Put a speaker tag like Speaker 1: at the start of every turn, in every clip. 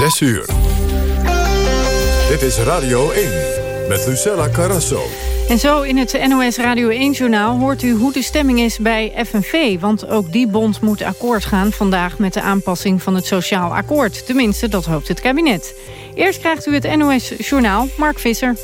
Speaker 1: 6 uur. Dit is Radio 1 met Lucella Carrasso.
Speaker 2: En zo in het NOS Radio 1-journaal hoort u hoe de stemming is bij FNV. Want ook die bond moet akkoord gaan vandaag met de aanpassing van het Sociaal Akkoord. Tenminste, dat hoopt het kabinet. Eerst krijgt u het NOS-journaal, Mark Visser.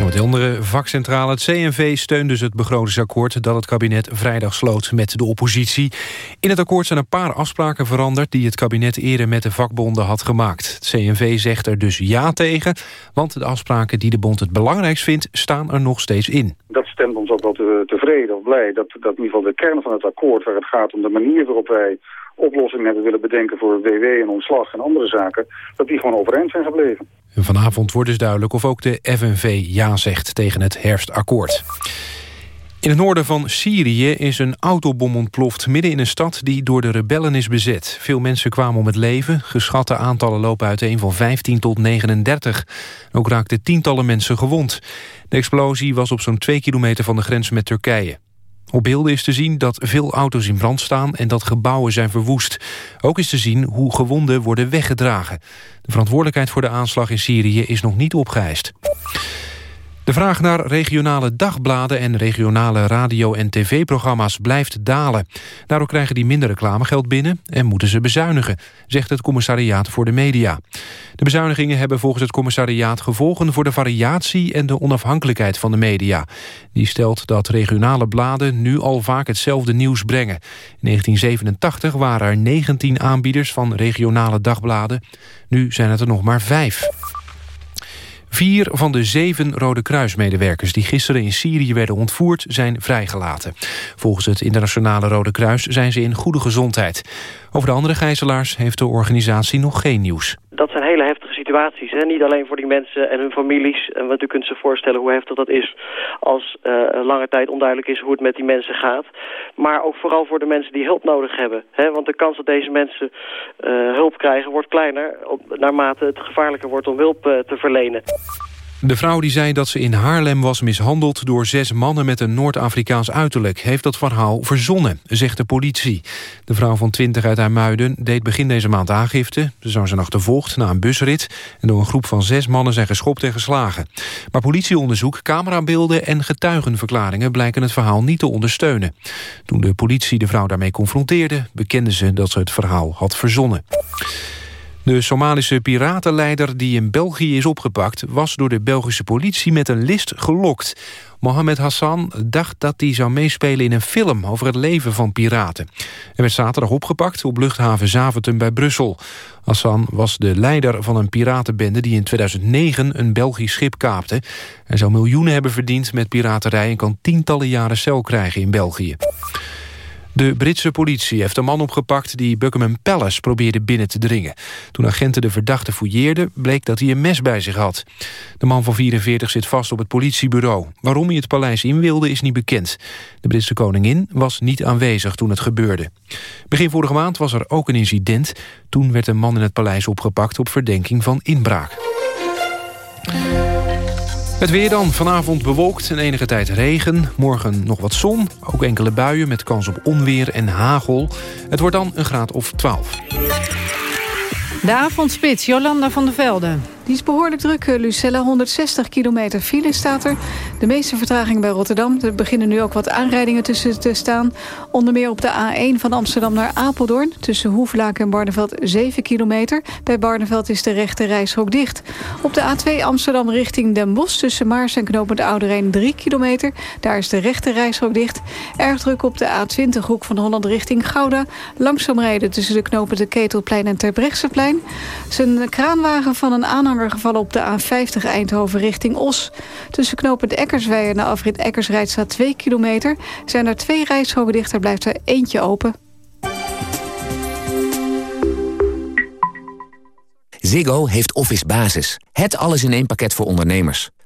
Speaker 3: Met de andere vakcentrale, het CNV, steunt dus het begrotingsakkoord... dat het kabinet vrijdag sloot met de oppositie. In het akkoord zijn een paar afspraken veranderd... die het kabinet eerder met de vakbonden had gemaakt. Het CNV zegt er dus ja tegen... want de afspraken die de bond het belangrijkst vindt... staan er nog steeds in.
Speaker 4: Dat stemt ons ook wel tevreden of blij... Dat, dat in ieder geval de kern van het akkoord, waar het gaat om de manier waarop wij oplossingen hebben willen bedenken voor WW en ontslag en andere zaken, dat die gewoon overeind zijn gebleven.
Speaker 3: vanavond wordt dus duidelijk of ook de FNV ja zegt tegen het herfstakkoord. In het noorden van Syrië is een autobom ontploft midden in een stad die door de rebellen is bezet. Veel mensen kwamen om het leven. Geschatte aantallen lopen uiteen van 15 tot 39. Ook raakten tientallen mensen gewond. De explosie was op zo'n 2 kilometer van de grens met Turkije. Op beelden is te zien dat veel auto's in brand staan en dat gebouwen zijn verwoest. Ook is te zien hoe gewonden worden weggedragen. De verantwoordelijkheid voor de aanslag in Syrië is nog niet opgeëist. De vraag naar regionale dagbladen en regionale radio- en tv-programma's blijft dalen. Daardoor krijgen die minder reclamegeld binnen en moeten ze bezuinigen, zegt het commissariaat voor de media. De bezuinigingen hebben volgens het commissariaat gevolgen voor de variatie en de onafhankelijkheid van de media. Die stelt dat regionale bladen nu al vaak hetzelfde nieuws brengen. In 1987 waren er 19 aanbieders van regionale dagbladen. Nu zijn het er nog maar vijf. Vier van de zeven Rode Kruismedewerkers die gisteren in Syrië werden ontvoerd zijn vrijgelaten. Volgens het Internationale Rode Kruis zijn ze in goede gezondheid. Over de andere gijzelaars heeft de organisatie nog geen nieuws.
Speaker 5: Dat zijn hele heftige situaties. Hè? Niet alleen voor die mensen en hun families. En want u kunt zich voorstellen hoe heftig dat is als uh, lange tijd onduidelijk is hoe het met die mensen gaat. Maar ook vooral voor de mensen die hulp nodig hebben. Hè? Want de kans dat deze mensen uh, hulp krijgen wordt kleiner op, naarmate het gevaarlijker wordt om hulp uh, te verlenen.
Speaker 3: De vrouw die zei dat ze in Haarlem was mishandeld door zes mannen met een Noord-Afrikaans uiterlijk... heeft dat verhaal verzonnen, zegt de politie. De vrouw van 20 uit Muiden deed begin deze maand aangifte. Ze zou zijn achtervolgd na een busrit... en door een groep van zes mannen zijn geschopt en geslagen. Maar politieonderzoek, camerabeelden en getuigenverklaringen... blijken het verhaal niet te ondersteunen. Toen de politie de vrouw daarmee confronteerde... bekende ze dat ze het verhaal had verzonnen. De Somalische piratenleider die in België is opgepakt... was door de Belgische politie met een list gelokt. Mohamed Hassan dacht dat hij zou meespelen in een film... over het leven van piraten. Hij werd zaterdag opgepakt op luchthaven Zaventem bij Brussel. Hassan was de leider van een piratenbende... die in 2009 een Belgisch schip kaapte. Hij zou miljoenen hebben verdiend met piraterij... en kan tientallen jaren cel krijgen in België. De Britse politie heeft een man opgepakt die Buckingham Palace probeerde binnen te dringen. Toen agenten de verdachte fouilleerden, bleek dat hij een mes bij zich had. De man van 44 zit vast op het politiebureau. Waarom hij het paleis in wilde is niet bekend. De Britse koningin was niet aanwezig toen het gebeurde. Begin vorige maand was er ook een incident. Toen werd een man in het paleis opgepakt op verdenking van inbraak. Het weer dan. Vanavond bewolkt en enige tijd regen. Morgen nog wat zon. Ook enkele buien met kans op onweer en hagel. Het wordt dan een graad of 12.
Speaker 2: De avondspits, Jolanda van der Velde.
Speaker 6: Die is behoorlijk druk, eh, Lucella. 160 kilometer file staat er. De meeste vertraging bij Rotterdam. Er beginnen nu ook wat aanrijdingen tussen te staan. Onder meer op de A1 van Amsterdam naar Apeldoorn. Tussen Hoeflaak en Barneveld 7 kilometer. Bij Barneveld is de rechte reishok dicht. Op de A2 Amsterdam richting Den Bosch. Tussen Maars en Knopend Ouderijn 3 kilometer. Daar is de rechte reishok dicht. Erg druk op de A20 hoek van Holland richting Gouda. Langzaam rijden tussen de knopen de Ketelplein en Terbrechtseplein. Zijn kraanwagen van een aanhanger gevallen op de A50 Eindhoven richting Os. Tussen knopend Eckersweijer naar afrit Eckersrijd staat 2 kilometer. Zijn er twee rijstroken dichter, blijft er eentje open.
Speaker 7: Ziggo heeft Office Basis. Het alles in één pakket voor ondernemers.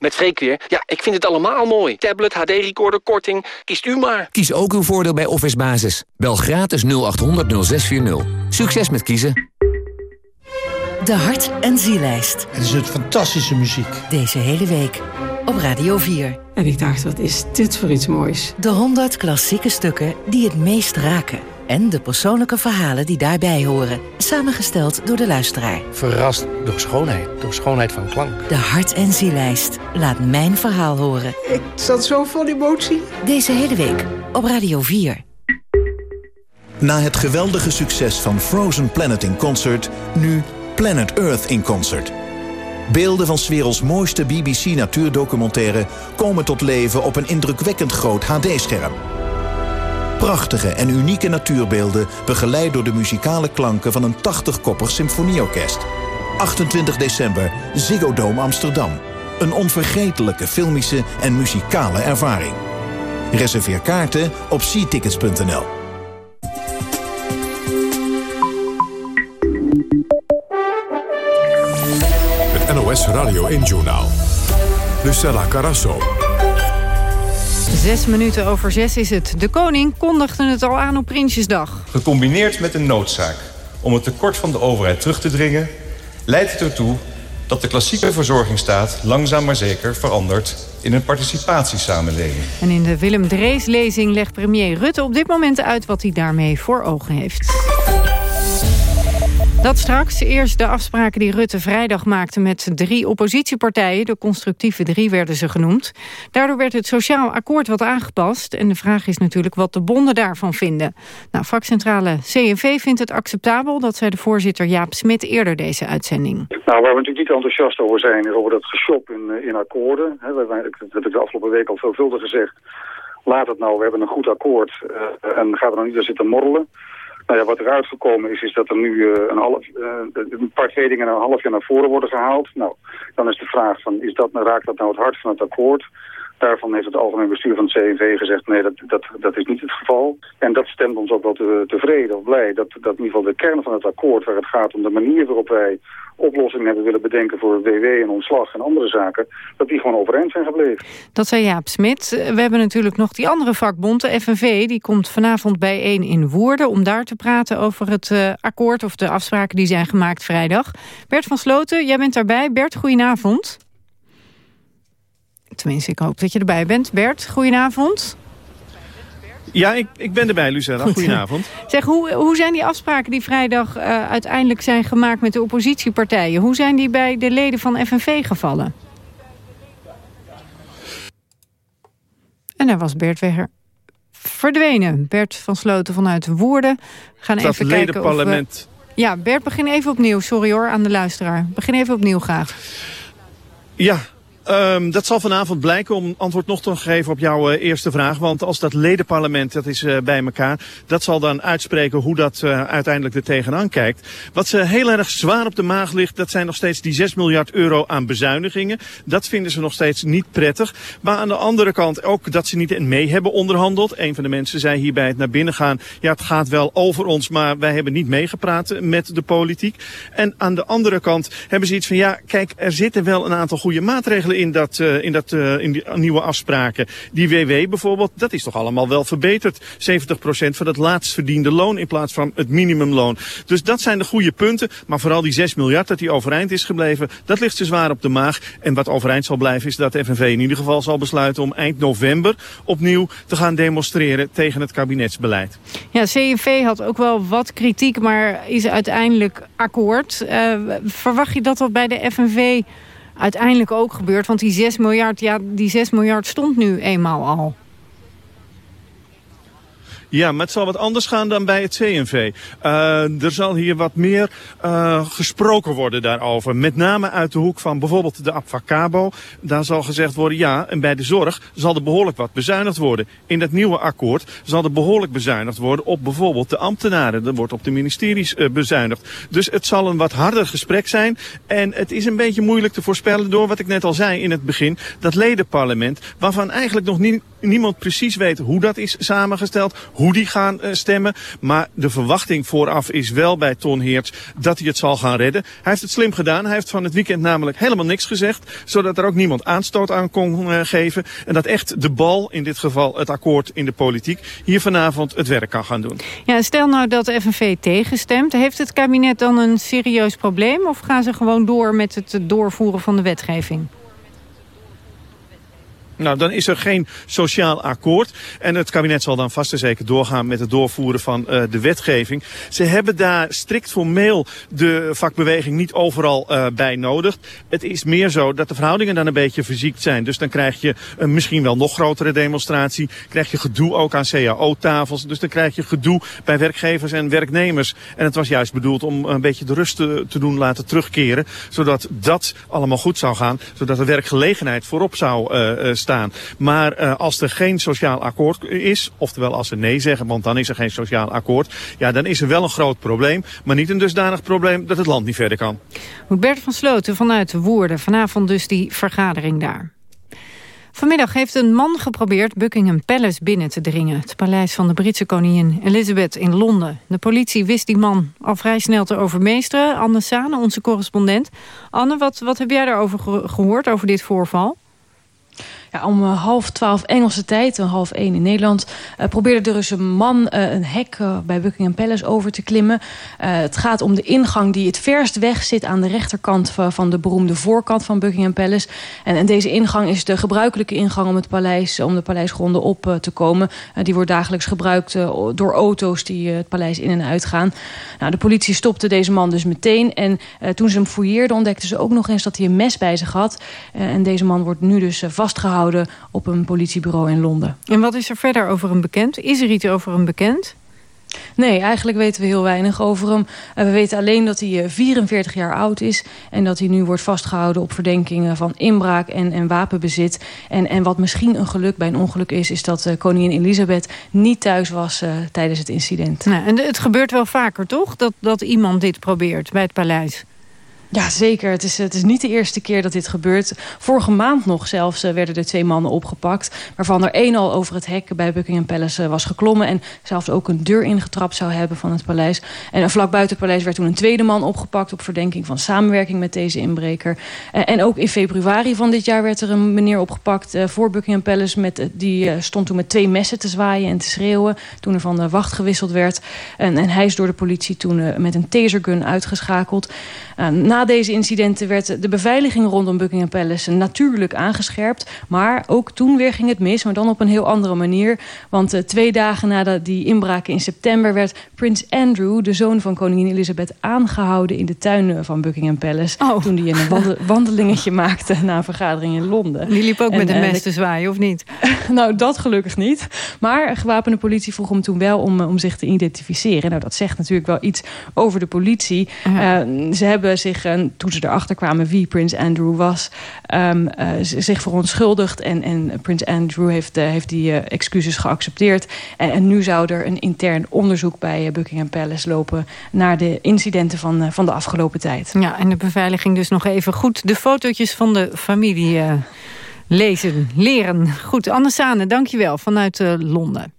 Speaker 8: Met Freek weer. Ja, ik vind het allemaal mooi. Tablet, HD-recorder, korting. Kiest u maar.
Speaker 7: Kies ook uw voordeel bij Office Basis. Bel gratis 0800 0640. Succes met kiezen.
Speaker 9: De Hart- en Zielijst.
Speaker 10: Het is het fantastische muziek.
Speaker 9: Deze hele week op Radio 4.
Speaker 11: En ik dacht, wat is dit voor iets moois?
Speaker 9: De 100 klassieke stukken die het meest raken. En de persoonlijke verhalen die daarbij horen. Samengesteld door de luisteraar.
Speaker 12: Verrast door schoonheid, door schoonheid van klank.
Speaker 9: De Hart- en Zielijst. Laat mijn verhaal horen.
Speaker 11: Ik zat zo vol emotie.
Speaker 9: Deze hele week op Radio 4.
Speaker 13: Na het geweldige succes van Frozen Planet in Concert... nu Planet Earth in Concert. Beelden van 's werelds mooiste BBC-natuurdocumentaire... komen tot leven op een indrukwekkend groot HD-scherm. Prachtige en unieke natuurbeelden... begeleid door de muzikale klanken van een 80-koppig symfonieorkest. 28 december, Ziggo Dome Amsterdam. Een onvergetelijke filmische en muzikale ervaring. Reserveer kaarten op seatickets.nl.
Speaker 1: Het NOS Radio 1-journaal. Lucella Carasso.
Speaker 2: Zes minuten over zes is het. De koning kondigde het al aan op Prinsjesdag.
Speaker 14: Gecombineerd met een noodzaak om het tekort van de overheid terug te dringen... leidt het ertoe dat de klassieke verzorgingsstaat langzaam maar zeker verandert in een participatiesamenleving.
Speaker 2: En in de Willem Drees-lezing legt premier Rutte op dit moment uit wat hij daarmee voor ogen heeft. Dat straks. Eerst de afspraken die Rutte vrijdag maakte met drie oppositiepartijen. De constructieve drie werden ze genoemd. Daardoor werd het sociaal akkoord wat aangepast. En de vraag is natuurlijk wat de bonden daarvan vinden. Nou, vakcentrale CNV vindt het acceptabel. Dat zei de voorzitter Jaap Smit eerder deze uitzending.
Speaker 4: Nou, waar we natuurlijk niet enthousiast over zijn... is over dat geshop in, in akkoorden. Dat heb ik de afgelopen week al veelvuldig gezegd. Laat het nou, we hebben een goed akkoord. Uh, en gaan we dan niet aan zitten morrelen. Nou ja, wat eruit gekomen is, is dat er nu uh, een, half, een paar twee dingen een half jaar naar voren worden gehaald. Nou, dan is de vraag van, is dat, raakt dat nou het hart van het akkoord? Daarvan heeft het algemeen bestuur van het CNV gezegd, nee, dat, dat, dat is niet het geval. En dat stemt ons ook wel te, tevreden of blij, dat, dat in ieder geval de kern van het akkoord, waar het gaat om de manier waarop wij oplossingen hebben willen bedenken voor WW en ontslag en andere zaken, dat die gewoon overeind zijn gebleven.
Speaker 2: Dat zei Jaap Smit. We hebben natuurlijk nog die andere vakbond, de FNV, die komt vanavond bijeen in Woerden om daar te praten over het uh, akkoord of de afspraken die zijn gemaakt vrijdag. Bert van Sloten, jij bent daarbij. Bert, goedenavond. Tenminste, ik hoop dat je erbij bent. Bert, goedenavond.
Speaker 15: Ja, ik, ik ben erbij, Lucella. Goedenavond.
Speaker 2: zeg, hoe, hoe zijn die afspraken die vrijdag uh, uiteindelijk zijn gemaakt met de oppositiepartijen? Hoe zijn die bij de leden van FNV gevallen? En daar was Bert weer verdwenen. Bert van Sloten vanuit Woerden. We gaan
Speaker 15: Dat
Speaker 2: even kijken of we... Ja, Bert, begin even opnieuw. Sorry hoor, aan de luisteraar. Begin even opnieuw graag.
Speaker 15: Ja, Um, dat zal vanavond blijken om antwoord nog te geven op jouw uh, eerste vraag. Want als dat ledenparlement, dat is uh, bij elkaar, dat zal dan uitspreken hoe dat uh, uiteindelijk er tegenaan kijkt. Wat ze heel erg zwaar op de maag ligt, dat zijn nog steeds die 6 miljard euro aan bezuinigingen. Dat vinden ze nog steeds niet prettig. Maar aan de andere kant ook dat ze niet mee hebben onderhandeld. Een van de mensen zei hier bij het naar binnen gaan, ja het gaat wel over ons, maar wij hebben niet meegepraat met de politiek. En aan de andere kant hebben ze iets van, ja kijk, er zitten wel een aantal goede maatregelen in dat, uh, in, dat, uh, in die nieuwe afspraken. Die WW bijvoorbeeld, dat is toch allemaal wel verbeterd. 70% van het laatst verdiende loon in plaats van het minimumloon. Dus dat zijn de goede punten. Maar vooral die 6 miljard dat die overeind is gebleven, dat ligt ze zwaar op de maag. En wat overeind zal blijven is dat de FNV in ieder geval zal besluiten om eind november opnieuw te gaan demonstreren tegen het kabinetsbeleid.
Speaker 2: Ja, CNV had ook wel wat kritiek, maar is uiteindelijk akkoord. Verwacht je dat dat bij de FNV uiteindelijk ook gebeurt. Want die 6 miljard, ja, die 6 miljard stond nu eenmaal al.
Speaker 15: Ja, maar het zal wat anders gaan dan bij het CNV. Uh, er zal hier wat meer uh, gesproken worden daarover. Met name uit de hoek van bijvoorbeeld de Abfacabo. Daar zal gezegd worden, ja, en bij de zorg zal er behoorlijk wat bezuinigd worden. In dat nieuwe akkoord zal er behoorlijk bezuinigd worden op bijvoorbeeld de ambtenaren. Er wordt op de ministeries uh, bezuinigd. Dus het zal een wat harder gesprek zijn. En het is een beetje moeilijk te voorspellen door wat ik net al zei in het begin. Dat ledenparlement, waarvan eigenlijk nog niemand precies weet hoe dat is samengesteld, hoe die gaan stemmen. Maar de verwachting vooraf is wel bij Ton Heerts dat hij het zal gaan redden. Hij heeft het slim gedaan. Hij heeft van het weekend namelijk helemaal niks gezegd. Zodat er ook niemand aanstoot aan kon geven. En dat echt de bal, in dit geval het akkoord in de politiek, hier vanavond het werk kan gaan doen.
Speaker 2: Ja, stel nou dat de FNV tegenstemt. Heeft het kabinet dan een serieus probleem? Of gaan ze gewoon door met het doorvoeren van de wetgeving?
Speaker 15: Nou, dan is er geen sociaal akkoord. En het kabinet zal dan vast en zeker doorgaan met het doorvoeren van uh, de wetgeving. Ze hebben daar strikt formeel de vakbeweging niet overal uh, bij nodig. Het is meer zo dat de verhoudingen dan een beetje verziekt zijn. Dus dan krijg je een misschien wel nog grotere demonstratie. Krijg je gedoe ook aan cao-tafels. Dus dan krijg je gedoe bij werkgevers en werknemers. En het was juist bedoeld om een beetje de rust te, te doen laten terugkeren. Zodat dat allemaal goed zou gaan. Zodat de werkgelegenheid voorop zou uh, staan. Maar uh, als er geen sociaal akkoord is, oftewel als ze nee zeggen, want dan is er geen sociaal akkoord, ja, dan is er wel een groot probleem, maar niet een dusdanig probleem dat het land niet verder kan.
Speaker 2: Bert van Sloten vanuit Woerden, vanavond dus die vergadering daar. Vanmiddag heeft een man geprobeerd Buckingham Palace binnen te dringen. Het paleis van de Britse koningin Elizabeth in Londen. De politie wist die man al vrij snel te overmeesteren. Anne Sane, onze correspondent. Anne, wat, wat heb jij daarover gehoord, over dit voorval?
Speaker 10: Om uh, half twaalf Engelse tijd, en half één in Nederland... Uh, probeerde er dus een man uh, een hek bij Buckingham Palace over te klimmen. het gaat om de ingang die het verst weg zit... aan de rechterkant van, de beroemde voorkant van Buckingham Palace. En, en, deze ingang is de gebruikelijke ingang om het paleis... om de paleisgronden op te komen. die wordt dagelijks gebruikt door auto's die het paleis in en uit gaan. Nou, de politie stopte deze man dus meteen. En toen ze hem fouilleerden ontdekten ze ook nog eens dat hij een mes bij zich had. en deze man wordt nu dus vastgehouden op een politiebureau in Londen.
Speaker 2: En wat is er verder over hem bekend? Is er iets over hem bekend?
Speaker 10: Nee, eigenlijk weten we heel weinig over hem. Uh, we weten alleen dat hij 44 jaar oud is... en dat hij nu wordt vastgehouden op verdenkingen van inbraak en, en wapenbezit. En, en wat misschien een geluk bij een ongeluk is... is dat uh, koningin Elisabeth niet thuis was uh, tijdens het incident.
Speaker 2: Nou, en het gebeurt wel vaker, toch? Dat, dat iemand dit probeert bij het paleis.
Speaker 10: Ja, zeker. Het is, het is niet de eerste keer dat dit gebeurt. Vorige maand nog zelfs uh, werden er twee mannen opgepakt... waarvan er één al over het hek bij Buckingham Palace uh, was geklommen... en zelfs ook een deur ingetrapt zou hebben van het paleis. En uh, vlak buiten het paleis werd toen een tweede man opgepakt... op verdenking van samenwerking met deze inbreker. en ook in februari van dit jaar werd er een meneer opgepakt... voor Buckingham Palace. Met, die stond toen met twee messen te zwaaien en te schreeuwen... toen er van de wacht gewisseld werd. En, en hij is door de politie toen met een tasergun uitgeschakeld... na na deze incidenten werd de beveiliging rondom Buckingham Palace natuurlijk aangescherpt. Maar ook toen weer ging het mis, maar dan op een heel andere manier. Want uh, twee dagen nadat die inbraken in september werd prins Andrew, de zoon van koningin Elizabeth, aangehouden in de tuin van Buckingham Palace. Oh. Toen hij een wandel wandelingetje maakte na een vergadering in Londen.
Speaker 2: Die liep ook en, met een mes te zwaaien, of niet?
Speaker 10: nou, dat gelukkig niet. Maar gewapende politie vroeg hem toen wel om, om zich te identificeren. Nou, dat zegt natuurlijk wel iets over de politie. Uh, ze hebben zich en toen ze erachter kwamen wie Prins Andrew was... Um, uh, zich verontschuldigd. En, en Prins Andrew heeft, heeft die excuses geaccepteerd. En, en, nu zou er een intern onderzoek bij Buckingham Palace lopen... naar de incidenten van, van de afgelopen tijd.
Speaker 2: Ja, en de beveiliging dus nog even goed de fotootjes van de familie lezen, leren. Goed, Anne Sane, dankjewel vanuit Londen.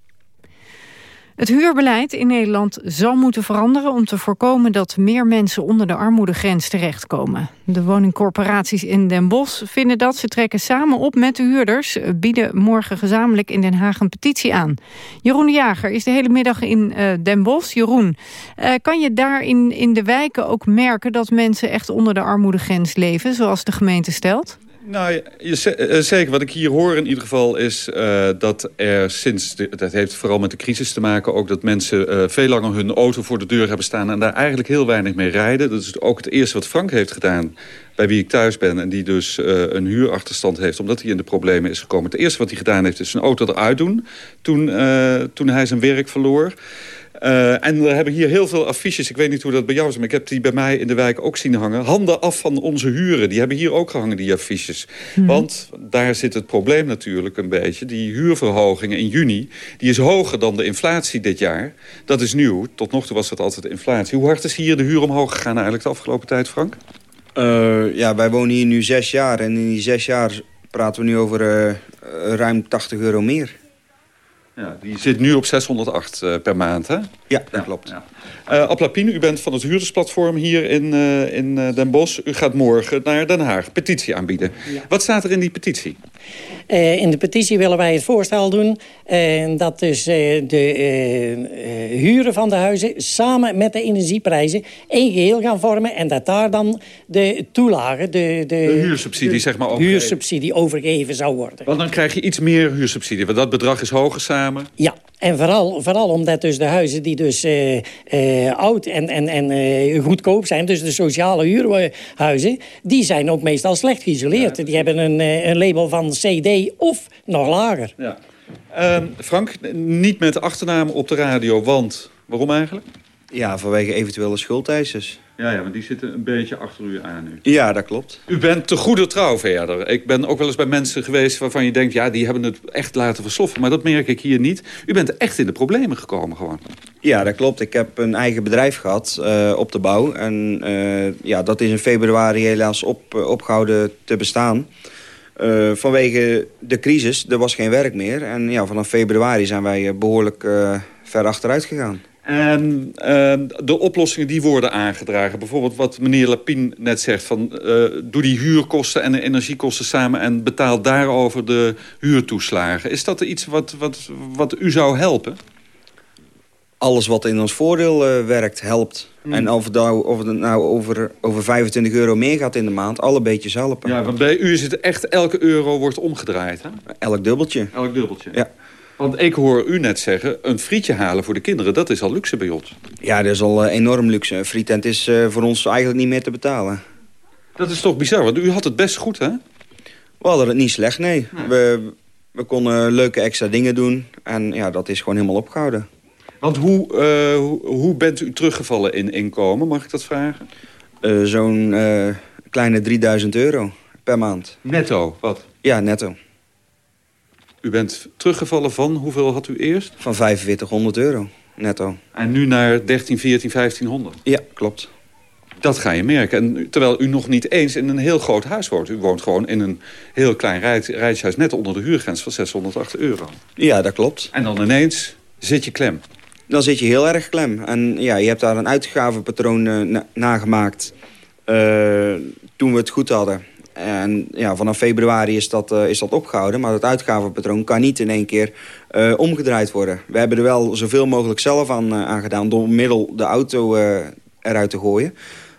Speaker 2: Het huurbeleid in Nederland zal moeten veranderen om te voorkomen dat meer mensen onder de armoedegrens terechtkomen. De woningcorporaties in Den Bosch vinden dat. Ze trekken samen op met de huurders, bieden morgen gezamenlijk in Den Haag een petitie aan. Jeroen de Jager is de hele middag in uh, Den Bosch. Jeroen, uh, kan je daar in, in de wijken ook merken dat mensen echt onder de armoedegrens leven, zoals de gemeente stelt?
Speaker 16: Nou, je, eh, zeker. Wat ik hier hoor in ieder geval is uh, dat er sinds... Dat heeft vooral met de crisis te maken... ook dat mensen veel langer hun auto voor de deur hebben staan... en daar eigenlijk heel weinig mee rijden. Dat is ook het eerste wat Frank heeft gedaan bij wie ik thuis ben... en die dus een huurachterstand heeft omdat hij in de problemen is gekomen. Het eerste wat hij gedaan heeft is zijn auto eruit doen... toen, toen hij zijn werk verloor... Uh, en we hebben hier heel veel affiches. Ik weet niet hoe dat bij jou is, maar ik heb die bij mij in de wijk ook zien hangen. Handen af van onze huren. Die hebben hier ook gehangen, die affiches. Hmm. Want daar zit het probleem natuurlijk een beetje. Die huurverhoging in juni, die is hoger dan de inflatie dit jaar. Dat is nieuw. Tot nog toe was dat altijd inflatie. Hoe hard is hier de huur omhoog gegaan eigenlijk de afgelopen tijd, Frank?
Speaker 17: Uh, ja, wij wonen hier nu zes jaar. En in die zes jaar praten we nu over uh, ruim 80 euro meer.
Speaker 16: Ja, die zit nu op 608 uh, per maand, hè?
Speaker 17: Ja, dat klopt. Ja.
Speaker 16: Uh, Aplapine, u bent van het huurdersplatform hier in, uh, in Den Bosch. U gaat morgen naar Den Haag petitie aanbieden. Ja. Wat staat er in die petitie?
Speaker 18: Uh, in de petitie willen wij het voorstel doen... Uh, dat dus de huren van de huizen samen met de energieprijzen... één geheel gaan vormen en dat daar dan de toelagen... De, de,
Speaker 16: de huursubsidie,
Speaker 18: de
Speaker 16: zeg maar, overgeven.
Speaker 18: huursubsidie overgegeven zou worden.
Speaker 16: Want dan krijg je iets meer huursubsidie, want dat bedrag is hoger samen.
Speaker 18: Ja, en vooral, vooral omdat dus de huizen die dus uh, uh, oud en, en, en uh, goedkoop zijn... dus de sociale huurhuizen, die zijn ook meestal slecht geïsoleerd. Ja. Die hebben een, een label van CD of nog lager.
Speaker 16: Ja. Uh, Frank, niet met de achternaam op de radio, want waarom eigenlijk?
Speaker 17: Ja, vanwege eventuele schuldeisers.
Speaker 16: Ja, ja, maar die zitten een beetje achter u aan nu.
Speaker 17: Ja, dat klopt.
Speaker 16: U bent te goede trouw verder. Ik ben ook wel eens bij mensen geweest waarvan je denkt... ja, die hebben het echt laten versloffen. Maar dat merk ik hier niet. U bent echt in de problemen gekomen gewoon.
Speaker 17: Ja, dat klopt. Ik heb een eigen bedrijf gehad uh, op de bouw. En uh, ja, dat is in februari helaas op, uh, opgehouden te bestaan. Uh, vanwege de crisis, er was geen werk meer. En ja, vanaf februari zijn wij behoorlijk ver achteruit gegaan.
Speaker 16: En de oplossingen die worden aangedragen. Bijvoorbeeld wat meneer Lapien net zegt. Van, doe die huurkosten en de energiekosten samen... en betaal daarover de huurtoeslagen. Is dat iets wat, wat, wat u zou helpen?
Speaker 17: Alles wat in ons voordeel uh, werkt, helpt. Hmm. En of het nou, of het nou over, over 25 euro meer gaat in de maand... alle beetjes helpen.
Speaker 16: Ja, want bij u is het echt elke euro wordt omgedraaid, hè?
Speaker 17: Elk dubbeltje.
Speaker 16: Elk dubbeltje.
Speaker 17: Ja.
Speaker 16: Want ik hoor u net zeggen, een frietje halen voor de kinderen... dat is al luxe bij ons.
Speaker 17: Ja, dat is al uh, enorm luxe. Een frietent is uh, voor ons eigenlijk niet meer te betalen.
Speaker 16: Dat is toch bizar, want u had het best goed, hè?
Speaker 17: We hadden het niet slecht, nee. nee. We, we konden leuke extra dingen doen. En ja, dat is gewoon helemaal opgehouden.
Speaker 16: Want hoe, uh, hoe, hoe, bent u teruggevallen in inkomen, mag ik dat vragen?
Speaker 17: Zo'n kleine 3000 euro per maand.
Speaker 16: Netto, wat?
Speaker 17: Ja, netto.
Speaker 16: U bent teruggevallen van, hoeveel had u eerst?
Speaker 17: Van 4500 euro, netto.
Speaker 16: En nu naar 13, 14, 1500?
Speaker 17: Ja, klopt.
Speaker 16: Dat ga je merken. En terwijl u nog niet eens in een heel groot huis woont. U woont gewoon in een heel klein rijtjeshuis net onder de huurgrens van 608 euro.
Speaker 17: Ja, dat klopt.
Speaker 16: En dan ineens zit je klem.
Speaker 17: Dan zit je heel erg klem. En ja, je hebt daar een uitgavenpatroon uh, na nagemaakt uh, toen we het goed hadden. En ja, vanaf februari is dat, uh, is dat opgehouden. Maar het uitgavenpatroon kan niet in één keer uh, omgedraaid worden. We hebben er wel zoveel mogelijk zelf aan, uh, aan gedaan... door middel de auto eruit te gooien.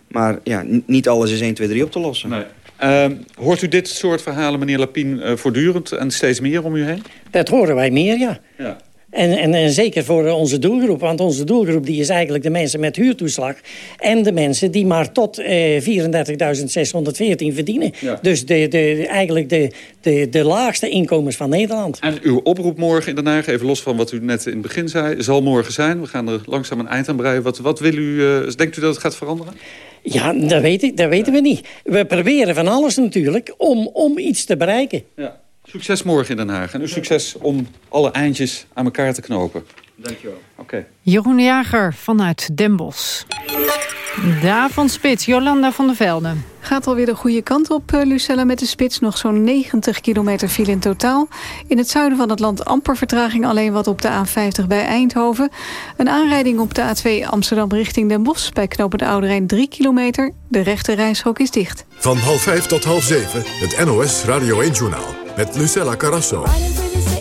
Speaker 17: Maar ja, niet alles is 1, 2, 3 op te lossen.
Speaker 16: Nee. Uh, hoort u dit soort verhalen, meneer Lapien, voortdurend en steeds meer om u heen?
Speaker 18: Dat horen wij meer, ja.
Speaker 16: ja.
Speaker 18: En, en, en, zeker voor onze doelgroep. Want onze doelgroep die is eigenlijk de mensen met huurtoeslag. En de mensen die maar tot eh, 34.614 verdienen.
Speaker 16: Ja.
Speaker 18: Dus de, de, eigenlijk de, de, de laagste inkomens van Nederland.
Speaker 16: En uw oproep morgen in Den Haag, even los van wat u net in het begin zei... zal morgen zijn. We gaan er langzaam een eind aan breien. Wat, wat wil u, uh, denkt u dat het gaat veranderen?
Speaker 18: Ja, dat, weet ik, dat weten we niet. We proberen van alles natuurlijk om, om iets te bereiken.
Speaker 16: Ja. Succes morgen in Den Haag. En u succes om alle eindjes aan elkaar te knopen.
Speaker 17: Dankjewel.
Speaker 16: Oké. Okay.
Speaker 2: Jeroen Jager vanuit Den Bosch. Daar van Spits, Jolanda van der Velde.
Speaker 6: Gaat alweer de goede kant op, Lucella, met de Spits. Nog zo'n 90 kilometer file in totaal. In het zuiden van het land amper vertraging. Alleen wat op de A50 bij Eindhoven. Een aanrijding op de A2 Amsterdam richting Den Bosch. Bij knopen de Oude Rijn 3 kilometer. De rechte reishok is dicht.
Speaker 1: Van half 5 tot half 7, het NOS Radio 1-journaal. Met Lucella Carrasso.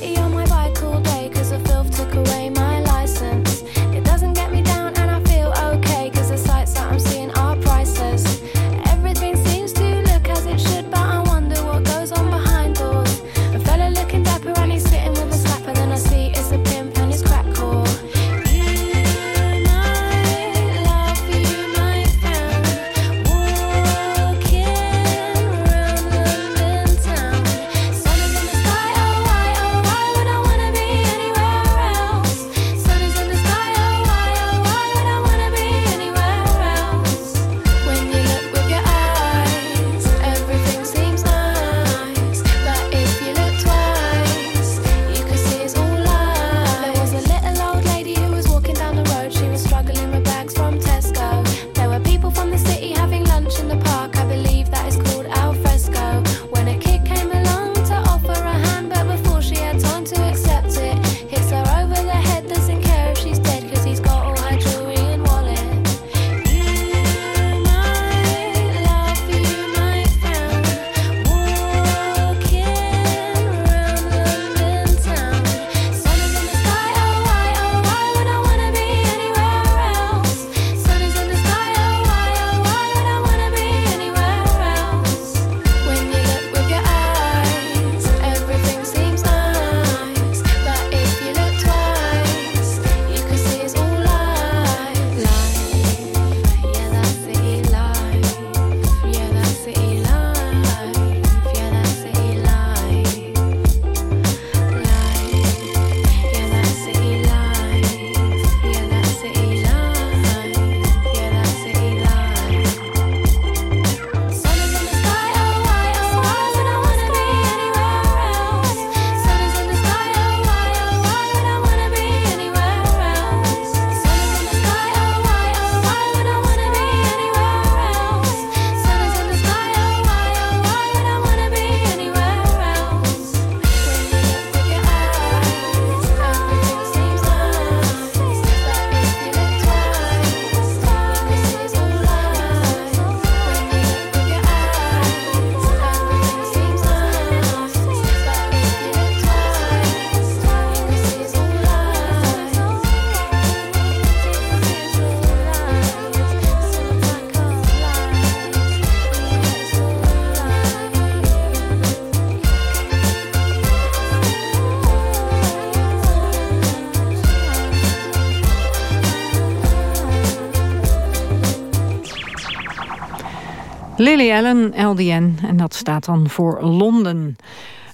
Speaker 2: Lily Allen, LDN, en dat staat dan voor Londen.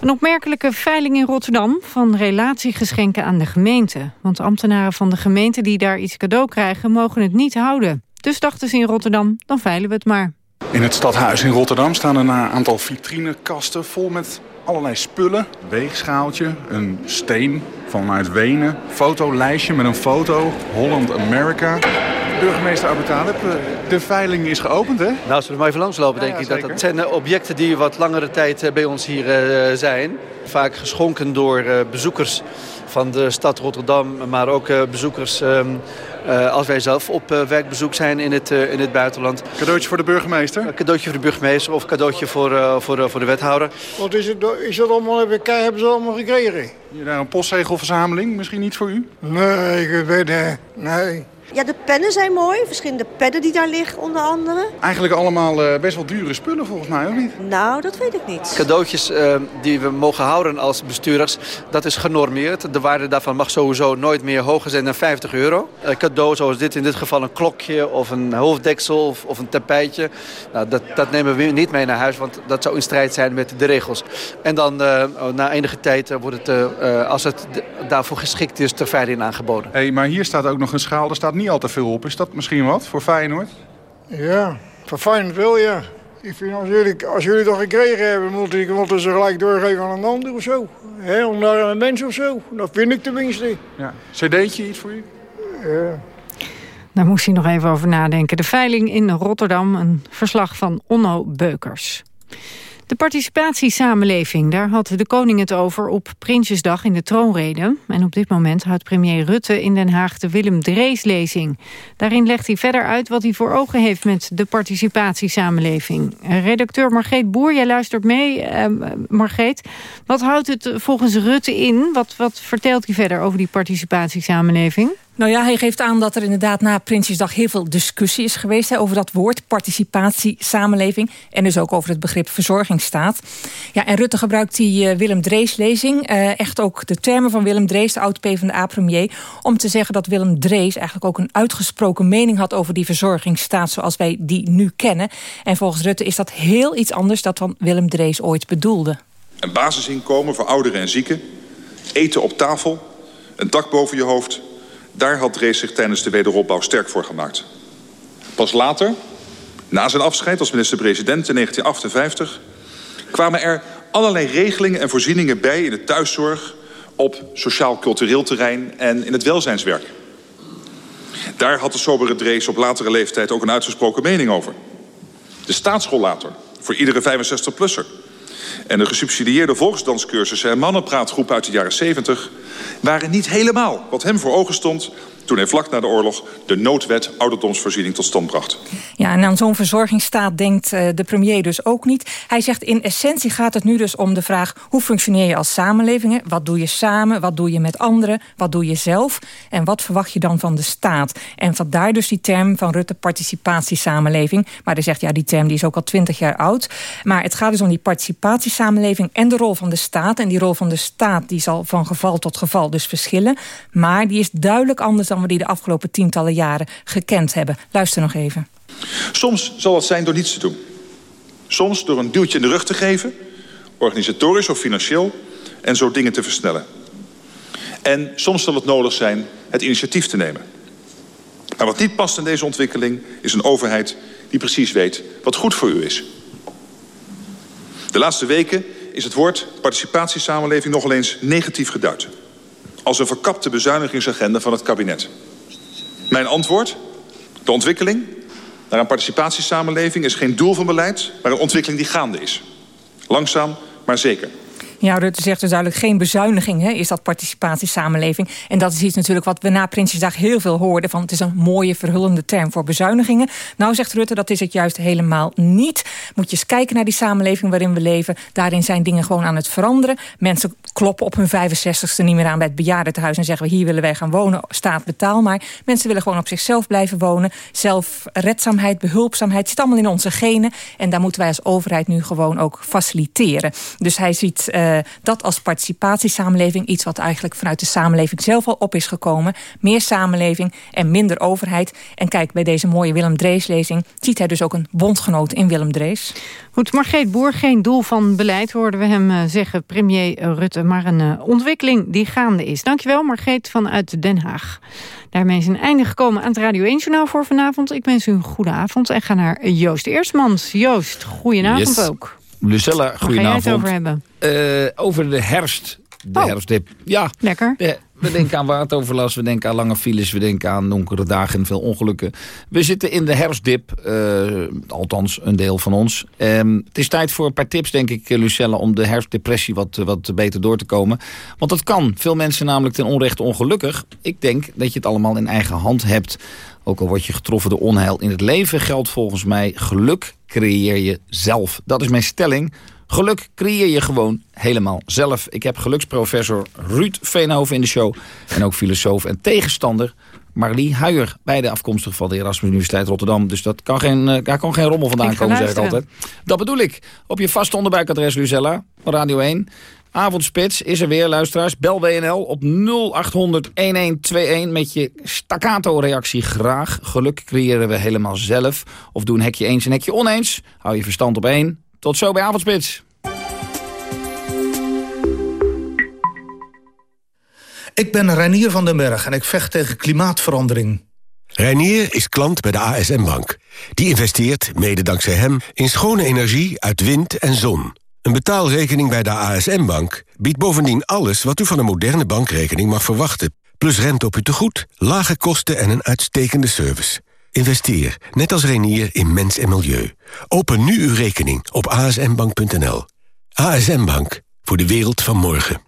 Speaker 2: Een opmerkelijke veiling in Rotterdam van relatiegeschenken aan de gemeente. Want ambtenaren van de gemeente die daar iets cadeau krijgen... mogen het niet houden. Dus dachten ze in Rotterdam, dan veilen we het maar.
Speaker 19: In het stadhuis in Rotterdam staan een aantal vitrinekasten vol met allerlei spullen. Weegschaaltje, een steen vanuit Wenen, fotolijstje met een foto, Holland America. Burgemeester Abu Talib, eh, de veiling is geopend, hè?
Speaker 20: Nou, zullen we maar even langslopen, denk ik. Dat, dat zijn eh, objecten die wat langere tijd eh, bij ons hier zijn. Vaak geschonken door bezoekers van de stad Rotterdam, maar ook bezoekers ehm, als wij zelf op werkbezoek zijn in het, in het buitenland.
Speaker 19: Cadeautje voor de burgemeester?
Speaker 20: Een cadeautje voor de burgemeester of cadeautje voor, voor, voor de wethouder.
Speaker 21: Wat is het, is dat allemaal, hebben ze allemaal gekregen?
Speaker 19: Hier daar een postzegelverzameling, misschien niet voor u?
Speaker 21: Nee, ik weet het, nee.
Speaker 22: Ja, de pennen zijn mooi. Verschillende pennen die daar liggen, onder andere.
Speaker 19: Eigenlijk allemaal uh, best wel dure spullen volgens mij, of niet?
Speaker 22: Nou, dat weet ik niet.
Speaker 20: Cadeautjes uh, die we mogen houden als bestuurders, dat is genormeerd. De waarde daarvan mag sowieso nooit meer hoger zijn dan 50 euro. Een cadeau zoals dit, in dit geval een klokje of een hoofddeksel of, of een tapijtje. Nou, dat, dat nemen we niet mee naar huis, want dat zou in strijd zijn met de regels. En dan uh, na enige tijd wordt het, als het daarvoor geschikt is, ter veiling aangeboden.
Speaker 19: Hey, maar hier staat ook nog een schaal, er staat niet al te veel op. Is dat misschien wat voor Feyenoord?
Speaker 21: Ja, voor Feyenoord wel, ja. Ik vind als jullie, als jullie dat gekregen hebben, moeten, moeten ze gelijk doorgeven aan een ander of zo. He, naar een mens of zo. Dat vind ik tenminste.
Speaker 19: Ja. CD'tje iets voor u?
Speaker 21: Ja.
Speaker 2: Daar moest hij nog even over nadenken. De veiling in Rotterdam, een verslag van Onno Beukers. De participatiesamenleving, daar had de koning het over op Prinsjesdag in de troonrede. En op dit moment houdt premier Rutte in Den Haag de Willem Drees-lezing. Daarin legt hij verder uit wat hij voor ogen heeft met de participatiesamenleving. Redacteur Margreet Boer, jij luistert mee. Uh, Margreet, wat houdt het volgens Rutte in? Wat, wat vertelt hij verder over die participatiesamenleving?
Speaker 23: Nou ja, hij geeft aan dat er inderdaad na Prinsjesdag heel veel discussie is geweest over dat woord participatie, samenleving en dus ook over het begrip verzorgingsstaat. Ja, en Rutte gebruikt die uh, Willem Drees-lezing, uh, echt ook de termen van Willem Drees, de oud-PVDA-premier, om te zeggen dat Willem Drees eigenlijk ook een uitgesproken mening had over die verzorgingsstaat zoals wij die nu kennen. En volgens Rutte is dat heel iets anders dan Willem Drees ooit bedoelde.
Speaker 24: Een basisinkomen voor ouderen en zieken, eten op tafel, een dak boven je hoofd daar had Drees zich tijdens de wederopbouw sterk voor gemaakt. Pas later, na zijn afscheid als minister-president in 1958... kwamen er allerlei regelingen en voorzieningen bij in de thuiszorg... op sociaal-cultureel terrein en in het welzijnswerk. Daar had de sobere Drees op latere leeftijd ook een uitgesproken mening over. De staatsschoolator voor iedere 65-plusser en de gesubsidieerde volksdanscursussen en mannenpraatgroep uit de jaren 70 waren niet helemaal wat hem voor ogen stond toen hij vlak na de oorlog de noodwet ouderdomsvoorziening tot stand bracht.
Speaker 23: Ja, en aan zo'n verzorgingsstaat denkt uh, de premier dus ook niet. Hij zegt in essentie gaat het nu dus om de vraag... hoe functioneer je als samenleving? Wat doe je samen? Wat doe je met anderen? Wat doe je zelf? En wat verwacht je dan van de staat? En vandaar dus die term van Rutte participatiesamenleving. Maar hij zegt, ja, die term die is ook al twintig jaar oud. Maar het gaat dus om die participatiesamenleving en de rol van de staat. En die rol van de staat die zal van geval tot geval dus verschillen. Maar die is duidelijk anders dan die de afgelopen tientallen jaren gekend hebben. Luister nog even.
Speaker 24: Soms zal het zijn door niets te doen. Soms door een duwtje in de rug te geven, organisatorisch of financieel, en zo dingen te versnellen. En soms zal het nodig zijn het initiatief te nemen. Maar wat niet past in deze ontwikkeling is een overheid die precies weet wat goed voor u is. De laatste weken is het woord participatiesamenleving nogal eens negatief geduid als een verkapte bezuinigingsagenda van het kabinet. Mijn antwoord? De ontwikkeling naar een participatiesamenleving is geen doel van beleid... maar een ontwikkeling die gaande is. Langzaam, maar zeker.
Speaker 23: Ja, Rutte zegt dus duidelijk geen bezuiniging, hè, is dat participatiesamenleving. En dat is iets natuurlijk wat we na Prinsjesdag heel veel hoorden... van het is een mooie verhullende term voor bezuinigingen. Nou zegt Rutte, dat is het juist helemaal niet. Moet je eens kijken naar die samenleving waarin we leven. Daarin zijn dingen gewoon aan het veranderen. Mensen kloppen op hun 65ste niet meer aan bij het bejaardentehuis... en zeggen we hier willen wij gaan wonen, staat betaal maar. Mensen willen gewoon op zichzelf blijven wonen. Zelfredzaamheid, behulpzaamheid, zit allemaal in onze genen. En daar moeten wij als overheid nu gewoon ook faciliteren. Dus hij ziet... Uh, uh, dat als participatiesamenleving... iets wat eigenlijk vanuit de samenleving zelf al op is gekomen. Meer samenleving en minder overheid. En kijk, bij deze mooie Willem Drees-lezing... ziet hij dus ook een bondgenoot in Willem Drees.
Speaker 2: Goed, Margreet Boer, geen doel van beleid, hoorden we hem uh, zeggen, premier Rutte... maar een uh, ontwikkeling die gaande is. Dankjewel, Margreet vanuit Den Haag. Daarmee is een einde gekomen aan het Radio 1-journaal voor vanavond. Ik wens u een goede avond en ga naar Joost Eerstmans. Joost, goedenavond yes. ook.
Speaker 25: Lucella, goedenavond.
Speaker 2: Waar ga het over
Speaker 25: hebben? Uh, over de herfst. De
Speaker 2: oh.
Speaker 25: herfstdip. Ja.
Speaker 2: Lekker.
Speaker 25: De, we denken aan wateroverlast, we denken aan lange files... we denken aan donkere dagen en veel ongelukken. We zitten in de herfstdip, uh, althans een deel van ons. Um, het is tijd voor een paar tips, denk ik, Lucella... om de herfstdepressie wat, wat beter door te komen. Want dat kan. Veel mensen namelijk ten onrechte ongelukkig. Ik denk dat je het allemaal in eigen hand hebt. Ook al word je getroffen door onheil in het leven... geldt volgens mij geluk creëer je zelf. Dat is mijn stelling... Geluk creëer je gewoon helemaal zelf. Ik heb geluksprofessor Ruud Veenhoven in de show. En ook filosoof en tegenstander Marlie Huijer. Beide afkomstig van de Erasmus Universiteit Rotterdam. Dus dat kan geen, uh, daar kan geen rommel vandaan komen, zeg ik altijd. Dat bedoel ik. Op je vaste onderbuikadres, Lucella, van Radio 1. Avondspits is er weer, luisteraars. Bel WNL op 0800-1121 met je staccato-reactie graag. Geluk creëren we helemaal zelf. Of doe een hekje eens en hekje oneens. Hou je verstand op één. Tot zo bij Avondspits.
Speaker 26: Ik ben Reinier van den Berg en ik vecht tegen klimaatverandering.
Speaker 27: Reinier is klant bij de ASM Bank. Die investeert, mede dankzij hem, in schone energie uit wind en zon. Een betaalrekening bij de ASM Bank biedt bovendien alles... wat u van een moderne bankrekening mag verwachten. Plus rente op uw tegoed, lage kosten en een uitstekende service. Investeer, net als Renier, in mens en milieu. Open nu uw rekening op asmbank.nl. ASM Bank, voor de wereld van morgen.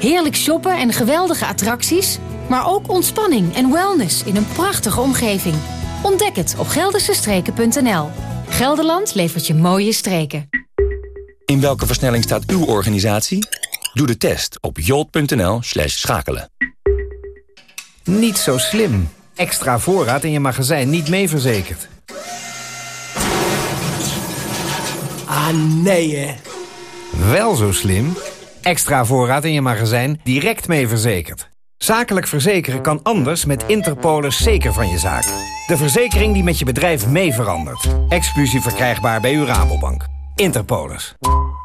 Speaker 28: Heerlijk shoppen en geweldige attracties, maar ook ontspanning en wellness in een prachtige omgeving. Ontdek het op geldersestreken.nl. Gelderland levert je mooie streken.
Speaker 29: In welke versnelling staat uw organisatie? Doe de test op jolt.nl slash schakelen.
Speaker 30: Niet zo slim. Extra voorraad in je magazijn niet mee verzekerd.
Speaker 31: Ah, nee hè.
Speaker 30: Wel zo slim. Extra voorraad in je magazijn direct mee verzekerd. Zakelijk verzekeren kan anders met Interpolis zeker van je zaak. De verzekering die met je bedrijf mee verandert. Exclusief verkrijgbaar bij uw Rabobank. Interpolis.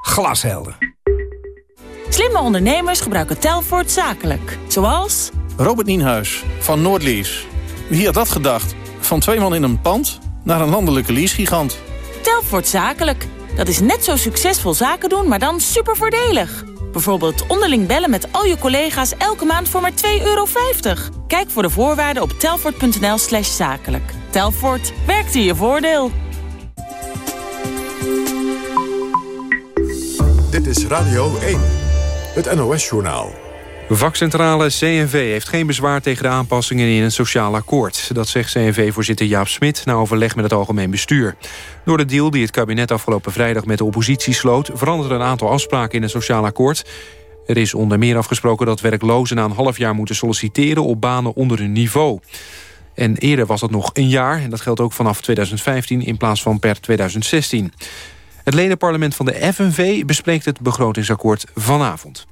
Speaker 30: Glashelder.
Speaker 32: Slimme ondernemers gebruiken Telfort zakelijk. Zoals...
Speaker 33: Robert Nienhuis van Noordlease. Wie had dat gedacht? Van twee man in een pand naar een landelijke leasegigant.
Speaker 32: Telfort zakelijk. Dat is net zo succesvol zaken doen, maar dan super voordelig. Bijvoorbeeld onderling bellen met al je collega's elke maand voor maar 2,50 euro. Kijk voor de voorwaarden op telfort.nl slash zakelijk. Telfort, werkt in je voordeel.
Speaker 34: Dit is Radio 1, het NOS-journaal.
Speaker 3: Vakcentrale CNV heeft geen bezwaar tegen de aanpassingen in het sociaal akkoord. Dat zegt CNV-voorzitter Jaap Smit na overleg met het algemeen bestuur. Door de deal die het kabinet afgelopen vrijdag met de oppositie sloot... veranderen een aantal afspraken in het sociaal akkoord. Er is onder meer afgesproken dat werklozen na een half jaar moeten solliciteren... op banen onder hun niveau. En eerder was dat nog een jaar, en dat geldt ook vanaf 2015 in plaats van per 2016. Het ledenparlement van de FNV bespreekt het begrotingsakkoord vanavond.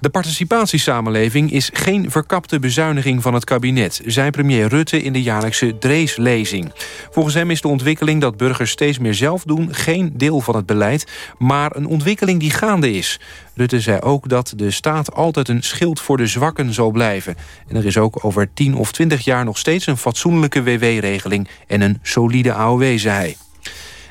Speaker 3: De participatiesamenleving is geen verkapte bezuiniging van het kabinet... zei premier Rutte in de jaarlijkse Drees-lezing. Volgens hem is de ontwikkeling dat burgers steeds meer zelf doen... geen deel van het beleid, maar een ontwikkeling die gaande is. Rutte zei ook dat de staat altijd een schild voor de zwakken zal blijven. En er is ook over 10 of 20 jaar nog steeds een fatsoenlijke WW-regeling... en een solide AOW, zei hij.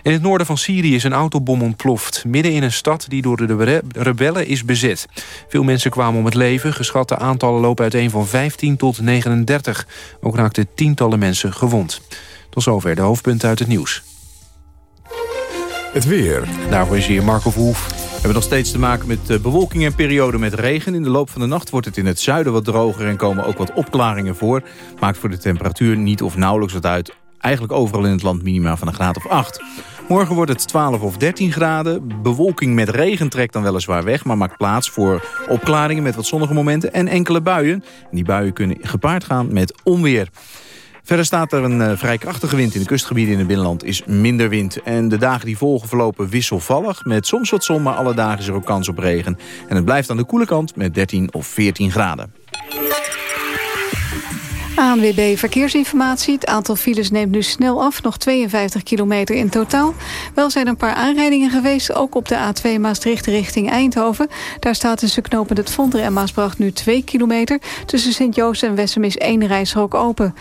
Speaker 3: In het noorden van Syrië is een autobom ontploft. Midden in een stad die door de rebellen is bezet. Veel mensen kwamen om het leven. Geschatte aantallen lopen uiteen van 15 tot 39. Ook raakten tientallen mensen gewond. Tot zover de hoofdpunten uit het nieuws.
Speaker 34: Het weer.
Speaker 3: Daarvoor is hier Marco Verhoef.
Speaker 33: We hebben nog steeds te maken met eh, bewolking en perioden met regen. In de loop van de nacht wordt het in het zuiden wat droger... en komen ook wat opklaringen voor. Maakt voor de temperatuur niet of nauwelijks wat uit. Eigenlijk overal in het land minima van een graad of 8. Morgen wordt het 12 of 13 graden. Bewolking met regen trekt dan weliswaar weg... maar maakt plaats voor opklaringen met wat zonnige momenten en enkele buien. En die buien kunnen gepaard gaan met onweer. Verder staat er een uh, vrij krachtige wind in de kustgebieden in het binnenland is minder wind. En de dagen die volgen verlopen wisselvallig met soms wat zon, maar alle dagen is er ook kans op regen. En het blijft aan de koele kant met 13 of 14 graden.
Speaker 6: ANWB Verkeersinformatie. Het aantal files neemt nu snel af. Nog 52 kilometer in totaal. Wel zijn er een paar aanrijdingen geweest. Ook op de A2 Maastricht richting Eindhoven. Daar staat tussen knopend het Vonderen en Maasbracht nu 2 kilometer. Tussen Sint-Joost en Wessem is één rijstrook open.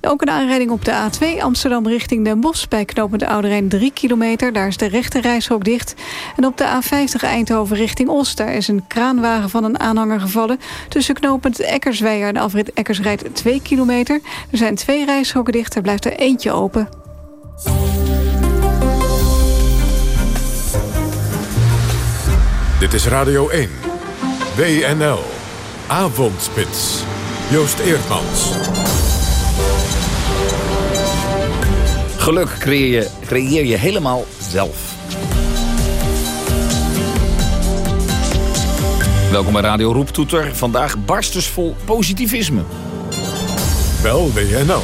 Speaker 6: Ook een aanrijding op de A2 Amsterdam richting Den Bosch... bij knooppunt Oude Rijn 3 kilometer. Daar is de rechte reishok dicht. En op de A50 Eindhoven richting Oost... daar is een kraanwagen van een aanhanger gevallen. Tussen knooppunt Eckersweijer en afrit Eckersrijd 2 kilometer. Er zijn twee reishokken dicht, er blijft er eentje open.
Speaker 1: Dit is Radio 1. WNL. Avondspits. Joost Eerdmans.
Speaker 25: Geluk creëer je, creëer je helemaal zelf. Welkom bij Radio Roeptoeter. Vandaag barstensvol positivisme.
Speaker 1: Bel WNL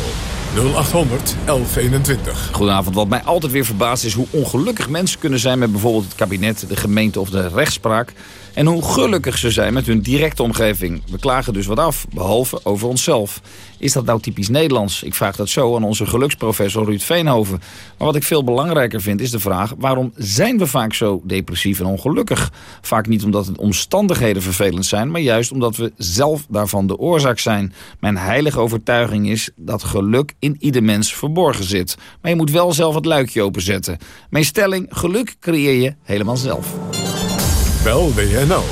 Speaker 1: 0800 1121.
Speaker 25: Goedenavond. Wat mij altijd weer verbaast is hoe ongelukkig mensen kunnen zijn... met bijvoorbeeld het kabinet, de gemeente of de rechtspraak... en hoe gelukkig ze zijn met hun directe omgeving. We klagen dus wat af, behalve over onszelf. Is dat nou typisch Nederlands? Ik vraag dat zo aan onze geluksprofessor Ruud Veenhoven. Maar wat ik veel belangrijker vind is de vraag... waarom zijn we vaak zo depressief en ongelukkig? Vaak niet omdat de omstandigheden vervelend zijn... maar juist omdat we zelf daarvan de oorzaak zijn. Mijn heilige overtuiging is dat geluk in ieder mens verborgen zit. Maar je moet wel zelf het luikje openzetten. Mijn stelling, geluk creëer je helemaal zelf.
Speaker 1: Bel WNL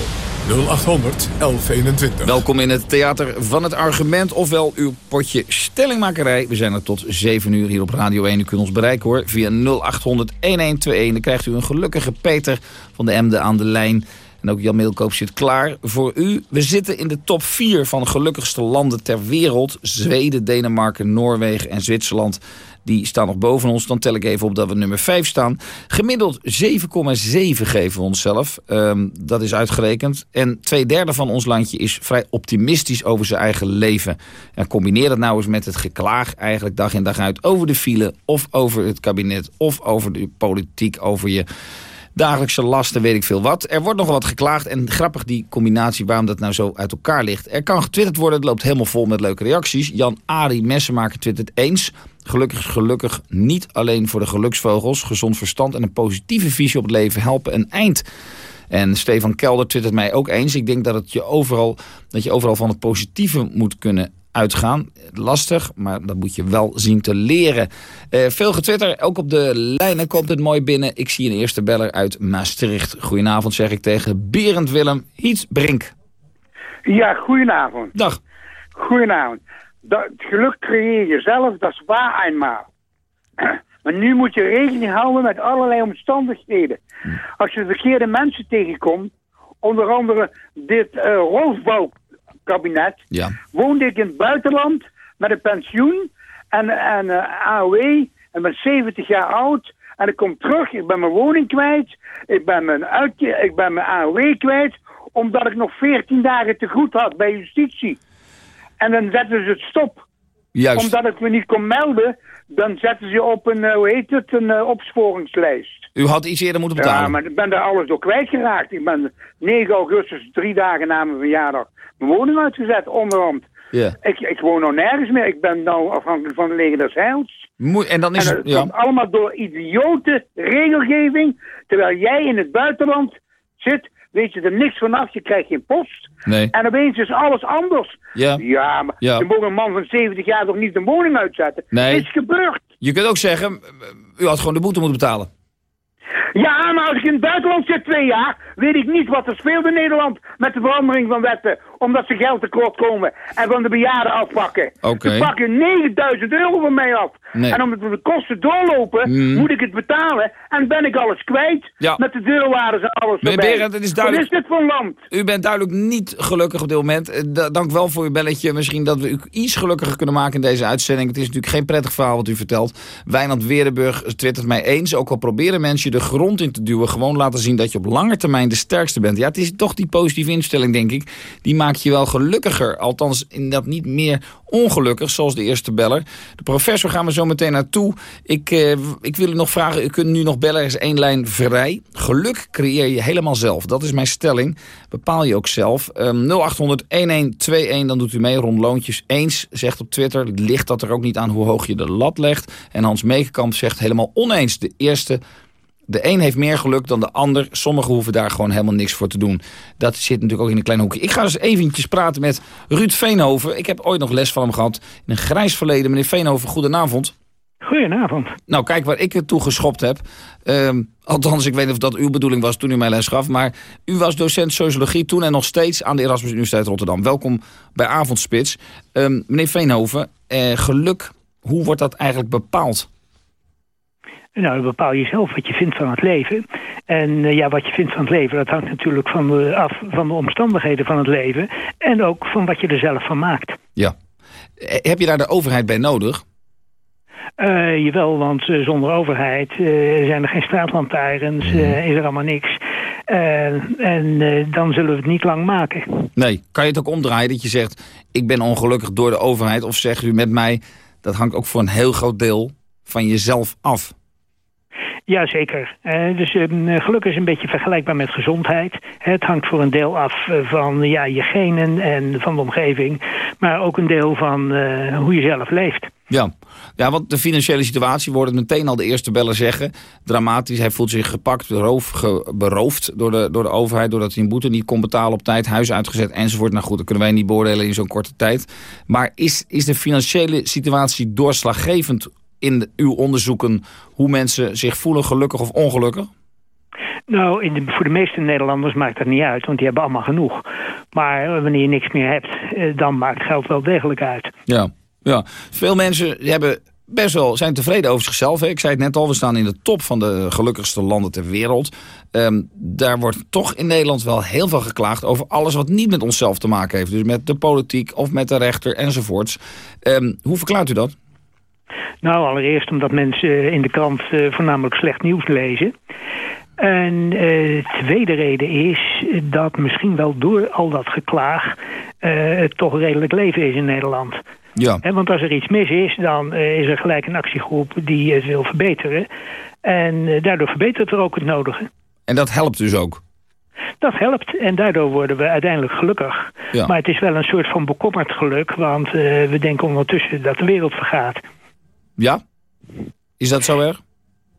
Speaker 1: 0800 1121.
Speaker 25: Welkom in het Theater van het Argument, ofwel uw potje stellingmakerij. We zijn er tot 7 uur hier op Radio 1. U kunt ons bereiken hoor, via 0800 1121. Dan krijgt u een gelukkige Peter van de Emde aan de lijn. En ook Jan Middelkoop zit klaar voor u. We zitten in de top 4 van gelukkigste landen ter wereld. Zweden, Denemarken, Noorwegen en Zwitserland die staan nog boven ons. Dan tel ik even op dat we nummer 5 staan. Gemiddeld 7,7 geven we onszelf. Um, dat is uitgerekend. En twee derde van ons landje is vrij optimistisch over zijn eigen leven. En combineer dat nou eens met het geklaag eigenlijk dag in dag uit over de file... of over het kabinet of over de politiek, over je dagelijkse lasten, weet ik veel wat. Er wordt nog wat geklaagd en grappig die combinatie waarom dat nou zo uit elkaar ligt. Er kan getwitterd worden, het loopt helemaal vol met leuke reacties. Jan Ari Messenmaker twittert eens. Gelukkig gelukkig niet alleen voor de geluksvogels. Gezond verstand en een positieve visie op het leven helpen een eind. En Stefan Kelder twittert mij ook eens. Ik denk dat, het je, overal, dat je overal van het positieve moet kunnen uitgaan. Lastig, maar dat moet je wel zien te leren. Uh, veel getwitter, ook op de lijnen komt het mooi binnen. Ik zie een eerste beller uit Maastricht. Goedenavond zeg ik tegen Berend Willem Hietsbrink.
Speaker 35: Ja, goedenavond.
Speaker 25: Dag.
Speaker 35: Goedenavond. Dat, het geluk creëer je zelf, dat is waar eenmaal. Maar nu moet je rekening houden met allerlei omstandigheden. Als je de verkeerde mensen tegenkomt, onder andere dit uh, roofbouwkabinet,
Speaker 25: ja.
Speaker 35: woonde ik in het buitenland met een pensioen en, en uh, AOW en ben 70 jaar oud. En ik kom terug, ik ben mijn woning kwijt, ik ben mijn, uitje, ik ben mijn AOW kwijt, omdat ik nog 14 dagen te goed had bij justitie. En dan zetten ze het stop.
Speaker 25: Juist.
Speaker 35: Omdat ik me niet kon melden, dan zetten ze op een, uh, hoe heet het, een uh, opsporingslijst.
Speaker 25: U had iets eerder moeten betalen.
Speaker 35: Ja, maar ik ben daar alles door kwijtgeraakt. Ik ben 9 augustus, drie dagen na mijn verjaardag, mijn woning uitgezet, onderhand.
Speaker 25: Ja.
Speaker 35: Ik, ik woon nou nergens meer. Ik ben nou afhankelijk van de leger des Heils.
Speaker 25: Moe en dan is
Speaker 35: en het
Speaker 25: ja.
Speaker 35: komt allemaal door idiote regelgeving. Terwijl jij in het buitenland zit, weet je er niks vanaf. Je krijgt geen post.
Speaker 25: Nee.
Speaker 35: En opeens is alles anders.
Speaker 25: Ja.
Speaker 35: Ja, maar
Speaker 25: Ja.
Speaker 35: je moet een man van 70 jaar toch niet een woning uitzetten?
Speaker 25: Nee.
Speaker 35: Is gebeurd.
Speaker 25: Je kunt ook zeggen, u had gewoon de boete moeten betalen.
Speaker 35: Ja, maar als ik in het buitenland zit twee jaar, weet ik niet wat er speelt in Nederland met de verandering van wetten. Omdat ze geld tekort komen en van de bejaarden afpakken.
Speaker 25: Oké.
Speaker 35: Ze pakken 9000 euro van mij af.
Speaker 25: Nee.
Speaker 35: En omdat de kosten doorlopen,
Speaker 25: Mm.
Speaker 35: moet ik het betalen. En ben ik alles kwijt.
Speaker 25: Ja.
Speaker 35: Met de deurwaarders en alles
Speaker 25: Meneer. Berend, het is duidelijk-
Speaker 35: Wat is dit voor land?
Speaker 25: U bent duidelijk niet gelukkig op dit moment. Eh, da- Dank wel voor uw belletje. Misschien dat we u iets gelukkiger kunnen maken in deze uitzending. Het is natuurlijk geen prettig verhaal wat u vertelt. Wijnand Werenburg twittert mij eens. Ook al proberen mensen je de grond in te duwen... gewoon laten zien dat je op lange termijn de sterkste bent. Ja, het is toch die positieve instelling, denk ik. Die maakt je wel gelukkiger. Althans, inderdaad niet meer ongelukkig, zoals de eerste beller. De professor gaan we zo meteen naartoe. Ik, eh, ik wil u nog vragen, u kunt nu nog bellen. Er is één lijn vrij. Geluk creëer je helemaal zelf. Dat is mijn stelling. Bepaal je ook zelf. Ehm 0800-1121, dan doet u mee. Rond Loontjes eens zegt op Twitter... ligt dat er ook niet aan hoe hoog je de lat legt. En Hans Meekenkamp zegt helemaal oneens. De eerste... De een heeft meer geluk dan de ander. Sommigen hoeven daar gewoon helemaal niks voor te doen. Dat zit natuurlijk ook in een klein hoekje. Ik ga dus eventjes praten met Ruud Veenhoven. Ik heb ooit nog les van hem gehad. In een grijs verleden. Meneer Veenhoven, goedenavond.
Speaker 36: Goedenavond.
Speaker 25: Nou, kijk waar ik het toe geschopt heb. Ehm, althans, ik weet niet of dat uw bedoeling was toen u mij les gaf. Maar u was docent sociologie toen en nog steeds aan de Erasmus Universiteit Rotterdam. Welkom bij Avondspits. Ehm, meneer Veenhoven, eh, geluk, hoe wordt dat eigenlijk bepaald?
Speaker 36: Nou, dan bepaal je zelf wat je vindt van het leven. En eh, ja, wat je vindt van het leven, dat hangt natuurlijk van de, af van de omstandigheden van het leven. En ook van wat je er zelf van maakt.
Speaker 25: Ja. Eh, Heb je daar de overheid bij nodig?
Speaker 36: Eh, jawel, want zonder overheid zijn er geen straatlantaarns, eh, is er allemaal niks. En dan zullen we het niet lang maken.
Speaker 25: Nee. Kan je het ook omdraaien dat je zegt... ik ben ongelukkig door de overheid? Of zegt u met mij, dat hangt ook voor een heel groot deel van jezelf af?
Speaker 36: Jazeker. Uh, dus uh, geluk is een beetje vergelijkbaar met gezondheid. Het hangt voor een deel af uh, van ja, je genen en van de omgeving. Maar ook een deel van uh, hoe je zelf leeft.
Speaker 25: Ja. ja, want de financiële situatie wordt meteen al de eerste beller zeggen. Dramatisch, hij voelt zich gepakt, beroof, ge, beroofd door de, door de overheid... doordat hij een boete niet kon betalen op tijd, huis uitgezet enzovoort. Nou goed, dat kunnen wij niet beoordelen in zo'n korte tijd. Maar is, is de financiële situatie doorslaggevend in uw onderzoeken... hoe mensen zich voelen, gelukkig of ongelukkig?
Speaker 36: Nou, in de, voor de meeste Nederlanders maakt dat niet uit, want die hebben allemaal genoeg. Maar wanneer je niks meer hebt, dan maakt geld wel degelijk uit.
Speaker 25: Ja, ja. veel mensen hebben best wel zijn tevreden over zichzelf. Hè. Ik zei het net al, we staan in de top van de gelukkigste landen ter wereld. Um, daar wordt toch in Nederland wel heel veel geklaagd over alles wat niet met onszelf te maken heeft. Dus met de politiek of met de rechter enzovoorts. Um, hoe verklaart u dat?
Speaker 36: Nou, allereerst omdat mensen in de krant uh, voornamelijk slecht nieuws lezen. En uh, de tweede reden is dat misschien wel door al dat geklaag uh, het toch redelijk leven is in Nederland.
Speaker 25: Ja.
Speaker 36: Want als er iets mis is, dan uh, is er gelijk een actiegroep die het wil verbeteren. En daardoor verbetert er ook het nodige.
Speaker 25: En dat helpt dus ook?
Speaker 36: Dat helpt en daardoor worden we uiteindelijk gelukkig.
Speaker 25: Ja.
Speaker 36: Maar het is wel een soort van bekommerd geluk, want we denken ondertussen dat de wereld vergaat.
Speaker 25: Ja? Is dat zo erg?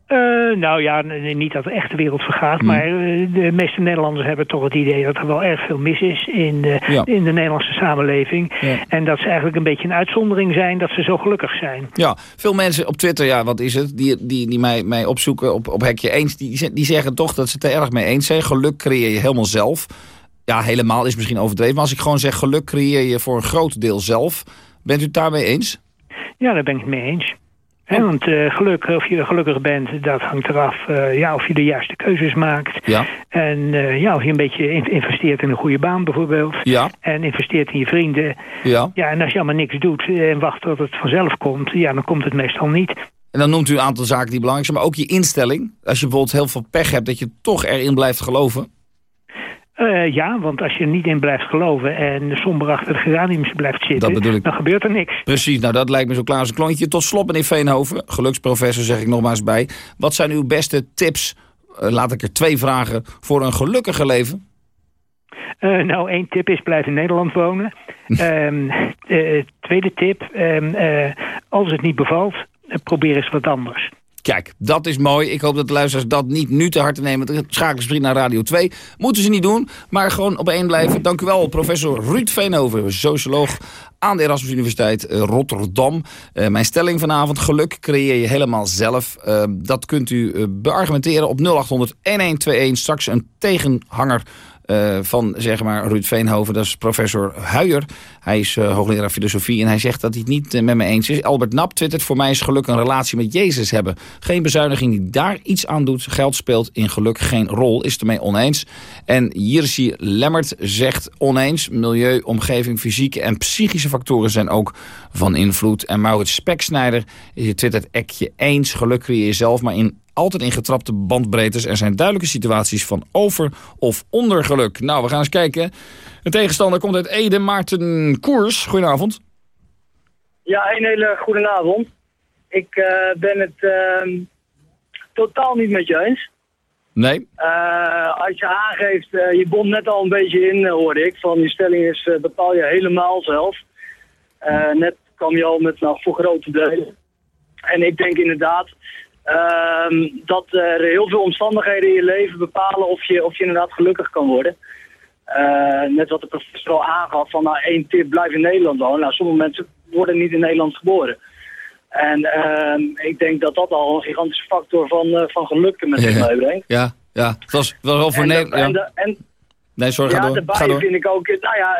Speaker 36: Uh, nou ja, niet dat de echte wereld vergaat, hmm. maar uh, de meeste Nederlanders hebben toch het idee dat er wel erg veel mis is in de, ja. in de Nederlandse samenleving. Ja. En dat ze eigenlijk een beetje een uitzondering zijn dat ze zo gelukkig zijn.
Speaker 25: Ja, veel mensen op Twitter, ja, wat is het, die, die, die mij, mij opzoeken op, op Hekje Eens, die, die zeggen toch dat ze het er erg mee eens zijn. Geluk creëer je helemaal zelf. Ja, helemaal is misschien overdreven, maar als ik gewoon zeg geluk creëer je voor een groot deel zelf. Bent u het daarmee eens?
Speaker 36: Ja, daar ben ik het mee eens. He, want uh, geluk, of je gelukkig bent, dat hangt eraf uh, ja, of je de juiste keuzes maakt.
Speaker 25: Ja.
Speaker 36: En uh, ja, of je een beetje investeert in een goede baan bijvoorbeeld.
Speaker 25: Ja.
Speaker 36: En investeert in je vrienden.
Speaker 25: Ja.
Speaker 36: ja. En als je allemaal niks doet en wacht tot het vanzelf komt, ja, dan komt het meestal niet.
Speaker 25: En dan noemt u een aantal zaken die belangrijk zijn, maar ook je instelling. Als je bijvoorbeeld heel veel pech hebt, dat je toch erin blijft geloven.
Speaker 36: Uh, ja, want als je er niet in blijft geloven en somber achter de geraniums blijft zitten, dan gebeurt er niks.
Speaker 25: Precies, nou dat lijkt me zo klaar als een klontje. Tot slot, meneer Veenhoven, geluksprofessor zeg ik nogmaals bij. Wat zijn uw beste tips, uh, laat ik er twee vragen, voor een gelukkiger leven?
Speaker 36: Uh, nou, één tip is blijf in Nederland wonen. um, tweede tip, um, als het niet bevalt, probeer eens wat anders.
Speaker 25: Kijk, dat is mooi. Ik hoop dat de luisteraars dat niet nu te hard nemen. De schakelingsvriend naar Radio 2. Moeten ze niet doen, maar gewoon op één blijven. Dank u wel, professor Ruud Veenhoven, socioloog aan de Erasmus Universiteit eh, Rotterdam. Uh, mijn stelling vanavond, geluk creëer je helemaal zelf. Uh, dat kunt u beargumenteren op 0800 1121. Straks een tegenhanger uh, van zeg maar Ruud Veenhoven. Dat is professor Huijer. Hij is uh, hoogleraar filosofie en hij zegt dat hij het niet uh, met me eens is. Albert Nap twittert, voor mij is geluk een relatie met Jezus hebben. Geen bezuiniging die daar iets aan doet. Geld speelt in geluk geen rol, is ermee oneens. En Jirsi Lemmert zegt oneens. Milieu, omgeving, fysieke en psychische factoren zijn ook van invloed. En Maurits Speksnijder twittert ekje eens. Geluk creëer je zelf, maar in altijd in getrapte bandbreedtes. Er zijn duidelijke situaties van over- of ondergeluk. Nou, we gaan eens kijken. De tegenstander komt uit Ede, Maarten Koers. Goedenavond.
Speaker 37: Ja, een hele goede avond. Ik uh, ben het uh, totaal niet met je eens.
Speaker 25: Nee?
Speaker 37: Uh, als je aangeeft, je bond net al een beetje in, hoorde ik. Van die stelling is, bepaal je helemaal zelf. net kwam je al met, nou, voor grote delen. En ik denk inderdaad, Uh, dat er heel veel omstandigheden in je leven bepalen of je, of je inderdaad gelukkig kan worden. Uh, net wat de professor al aangaf, van nou één tip, blijf in Nederland wonen. Nou, sommige mensen worden niet in Nederland geboren. En uh, ik denk dat dat al een gigantische factor van, uh, van geluk met zich meebrengt.
Speaker 25: Ja, ja, het was wel wel voor Nederland. Ja.
Speaker 37: En,
Speaker 25: nee, sorry,
Speaker 37: ja,
Speaker 25: ga door.
Speaker 37: daarbij
Speaker 25: Ga door.
Speaker 37: vind ik ook, nou ja,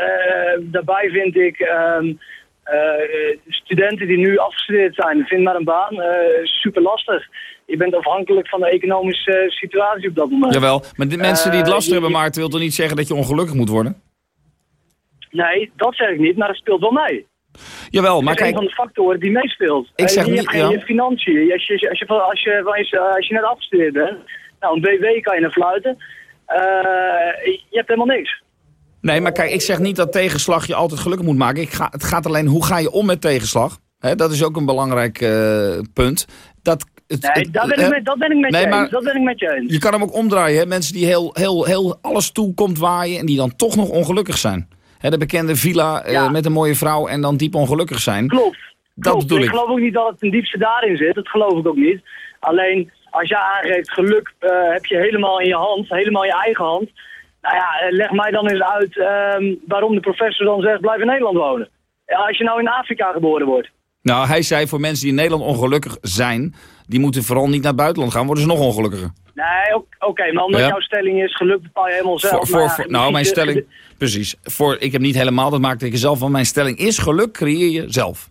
Speaker 37: daarbij vind ik... Um, uh, studenten die nu afgestudeerd zijn, vinden maar een baan uh, super lastig. Je bent afhankelijk van de economische situatie op dat moment.
Speaker 25: Jawel, maar de mensen die het lastig hebben, Maarten, wil toch niet zeggen dat je ongelukkig moet worden?
Speaker 37: Nee, dat zeg ik niet, maar dat speelt wel mee.
Speaker 25: Jawel, maar
Speaker 37: dat is een
Speaker 25: kijk,
Speaker 37: van de factoren die meespeelt.
Speaker 25: Ik
Speaker 37: Eh,
Speaker 25: zeg
Speaker 37: je
Speaker 25: niet-
Speaker 37: hebt geen
Speaker 25: ja.
Speaker 37: je financiën. Als je, als, je, als, je, als, je, als je net afgestudeerd bent, nou een BW kan je naar fluiten. Eh, je hebt helemaal niks.
Speaker 25: Nee, maar kijk, ik zeg niet dat tegenslag je altijd gelukkig moet maken. Ik ga, het gaat alleen, hoe ga je om met tegenslag? Dat is ook een belangrijk eh, punt. Dat, het,
Speaker 37: Nee,
Speaker 25: het-
Speaker 37: dat ben, ik met, dat ben ik met
Speaker 25: Nee,
Speaker 37: je
Speaker 25: maar-
Speaker 37: eens. Dat ben ik met je eens.
Speaker 25: Je kan hem ook omdraaien. Hè? Mensen die heel, heel, heel alles toe komt waaien en die dan toch nog ongelukkig zijn. De bekende villa eh, met een mooie vrouw en dan diep ongelukkig zijn.
Speaker 37: Klopt.
Speaker 25: Dat
Speaker 37: Klopt.
Speaker 25: bedoel
Speaker 37: ik
Speaker 25: ik.
Speaker 37: geloof ook niet dat het een diepste daarin zit. Dat geloof ik ook niet. Alleen, als jij aangeeft, geluk eh, heb je helemaal in je hand. Helemaal in je eigen hand. Nou ja, eh, leg mij dan eens uit ehm, waarom de professor dan zegt, blijf in Nederland wonen. Als je nou in Afrika geboren wordt.
Speaker 25: Nou, hij zei voor mensen die in Nederland ongelukkig zijn... die moeten vooral niet naar het buitenland gaan, worden ze nog ongelukkiger.
Speaker 37: Nee, oké, maar omdat
Speaker 25: Ja.
Speaker 37: jouw stelling is, geluk bepaal je helemaal zelf.
Speaker 25: Voor, voor, nou, mijn stelling... Precies. Voor, ik heb niet helemaal, dat maakte ik zelf van. Mijn stelling is geluk creëer je zelf.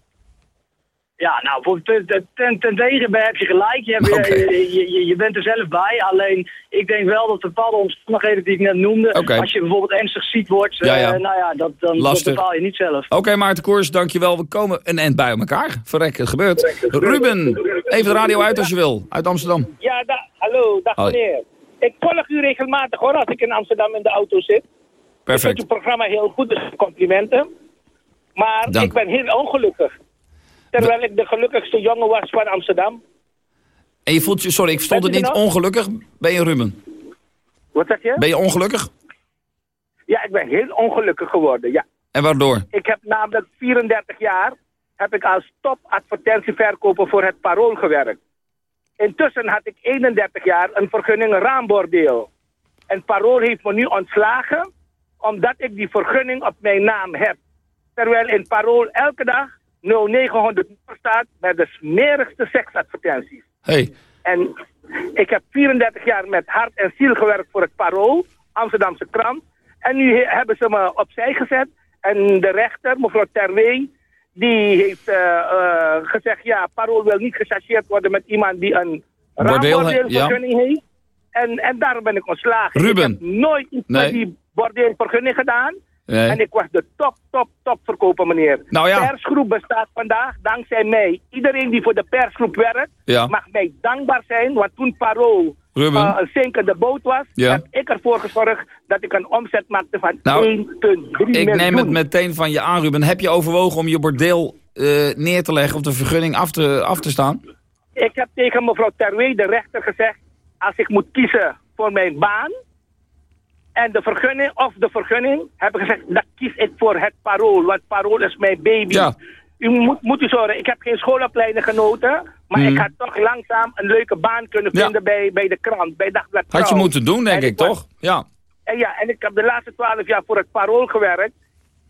Speaker 37: Ja, nou, voor, ten, ten, ten tegen heb je gelijk. Je, hebt,
Speaker 25: Oké.
Speaker 37: je, je, je, je bent er zelf bij. Alleen, ik denk wel dat bepaalde omstandigheden die ik net noemde... Als je bijvoorbeeld ernstig ziek wordt,
Speaker 25: Ja, ja.
Speaker 37: eh, nou ja, dat, dan, dat bepaal je niet zelf.
Speaker 25: Oké, Maarten Koers, dankjewel. We komen een eind bij elkaar. Verrek, het gebeurt. Ruben, even de radio uit als je wil. Uit Amsterdam.
Speaker 38: Ja, da- hallo, dag
Speaker 25: Hoi.
Speaker 38: meneer. Ik volg u regelmatig hoor, als ik in Amsterdam in de auto zit. Ik vind
Speaker 25: Perfect.
Speaker 38: uw programma heel goed, dus complimenten. Maar
Speaker 25: Dank.
Speaker 38: ik ben heel ongelukkig. Terwijl ik de gelukkigste jongen was van Amsterdam.
Speaker 25: En je voelt je, sorry, ik verstond het niet,
Speaker 38: nog?
Speaker 25: ongelukkig. Ben je Ruben?
Speaker 38: Wat zeg je?
Speaker 25: Ben je ongelukkig?
Speaker 38: Ja, ik ben heel ongelukkig geworden, ja.
Speaker 25: En waardoor?
Speaker 38: Ik heb namelijk 34 jaar heb ik als topadvertentieverkoper voor het Parool gewerkt. Intussen had ik 31 jaar een vergunning raambordeel. En Parool heeft me nu ontslagen omdat ik die vergunning op mijn naam heb. Terwijl in Parool elke dag 0900 staat met de smerigste seksadvertenties.
Speaker 25: Hey.
Speaker 38: En ik heb 34 jaar met hart en ziel gewerkt voor het Parool, Amsterdamse krant. En nu he- hebben ze me opzij gezet. En de rechter, mevrouw Terwee, die heeft eh, eh, gezegd... ja, Parool wil niet gechargeerd worden met iemand die een
Speaker 25: Bordeel,
Speaker 38: raambordeelvergunning heeft. En, en daarom ben ik ontslagen.
Speaker 25: Ruben.
Speaker 38: Ik heb nooit iets
Speaker 25: Nee.
Speaker 38: met die bordeelvergunning gedaan.
Speaker 25: Nee.
Speaker 38: En ik was de top, top, top verkoper, meneer.
Speaker 25: Nou ja.
Speaker 38: De persgroep bestaat vandaag dankzij mij. Iedereen die voor de persgroep werkt,
Speaker 25: Ja.
Speaker 38: mag mij dankbaar zijn. Want toen Parool
Speaker 25: Ruben.
Speaker 38: eh, een zinkende boot was,
Speaker 25: Ja.
Speaker 38: heb ik ervoor gezorgd dat ik een omzet maakte van
Speaker 25: Nou,
Speaker 38: 1,3 miljoen.
Speaker 25: Ik neem het meteen van je aan, Ruben. Heb je overwogen om je bordeel eh, neer te leggen of de vergunning af te, af te staan?
Speaker 38: Ik heb tegen mevrouw Terwee, de rechter, gezegd... als ik moet kiezen voor mijn baan... en de vergunning, of de vergunning... heb ik gezegd, dat kies ik voor het parool. Want parool is mijn baby.
Speaker 25: Ja.
Speaker 38: U moet, moet u zorgen, ik heb geen schoolopleiding genoten... Maar
Speaker 25: Mhm.
Speaker 38: ik had toch langzaam een leuke baan kunnen
Speaker 25: Ja.
Speaker 38: vinden bij, bij de krant, bij Dagblad
Speaker 25: Had je moeten doen, denk
Speaker 38: En
Speaker 25: ik,
Speaker 38: was-
Speaker 25: toch? Ja.
Speaker 38: En ja, en ik heb de laatste twaalf jaar voor het Parool gewerkt.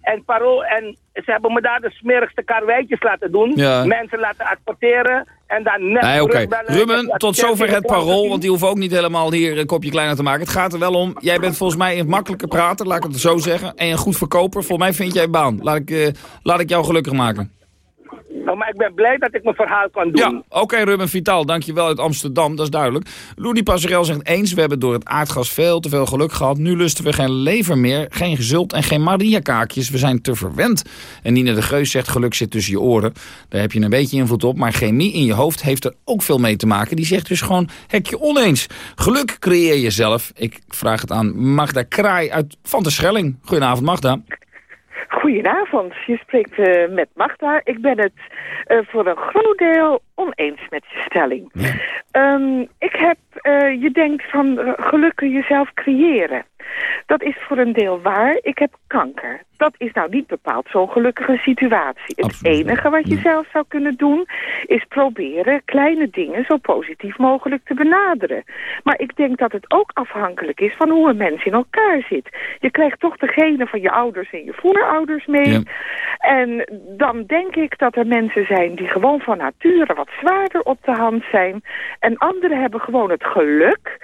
Speaker 38: En Parool, en ze hebben me daar de smerigste karweitjes laten doen.
Speaker 25: Ja.
Speaker 38: Mensen laten adverteren en dan net
Speaker 25: Nee.
Speaker 38: En
Speaker 25: Ruben, tot zover het parool, want die hoeven ook niet helemaal hier een kopje kleiner te maken. Het gaat er wel om, jij bent volgens mij een makkelijke prater, laat ik het zo zeggen. En een goed verkoper, volgens mij vind jij een baan. Laat ik, eh, laat ik jou gelukkig maken.
Speaker 38: Nou, maar ik ben blij dat ik mijn verhaal kan doen.
Speaker 25: Ja, oké Ruben Vitaal, dankjewel uit Amsterdam, dat is duidelijk. Loenie Passerel zegt eens, we hebben door het aardgas veel te veel geluk gehad. Nu lusten we geen lever meer, geen gezult en geen Maria-kaakjes. We zijn te verwend. En Nina de Geus zegt, geluk zit tussen je oren. Daar heb je een beetje invloed op, maar chemie in je hoofd heeft er ook veel mee te maken. Die zegt dus gewoon, hekje oneens. Geluk creëer je zelf. Ik vraag het aan Magda Kraai uit Van der Schelling. Goedenavond Magda.
Speaker 39: Goedenavond, je spreekt eh, met Magda. Ik ben het eh, voor een groot deel oneens met je stelling. Ehm, ik heb, eh, je denkt van geluk kun je zelf creëren. Dat is voor een deel waar. Ik heb kanker. Dat is nou niet bepaald zo'n gelukkige situatie. Het enige wat je zelf zou kunnen doen... is proberen kleine dingen zo positief mogelijk te benaderen. Maar ik denk dat het ook afhankelijk is van hoe een mens in elkaar zit. Je krijgt toch de genen van je ouders en je voorouders mee. En dan denk ik dat er mensen zijn die gewoon van nature wat zwaarder op de hand zijn. En anderen hebben gewoon het geluk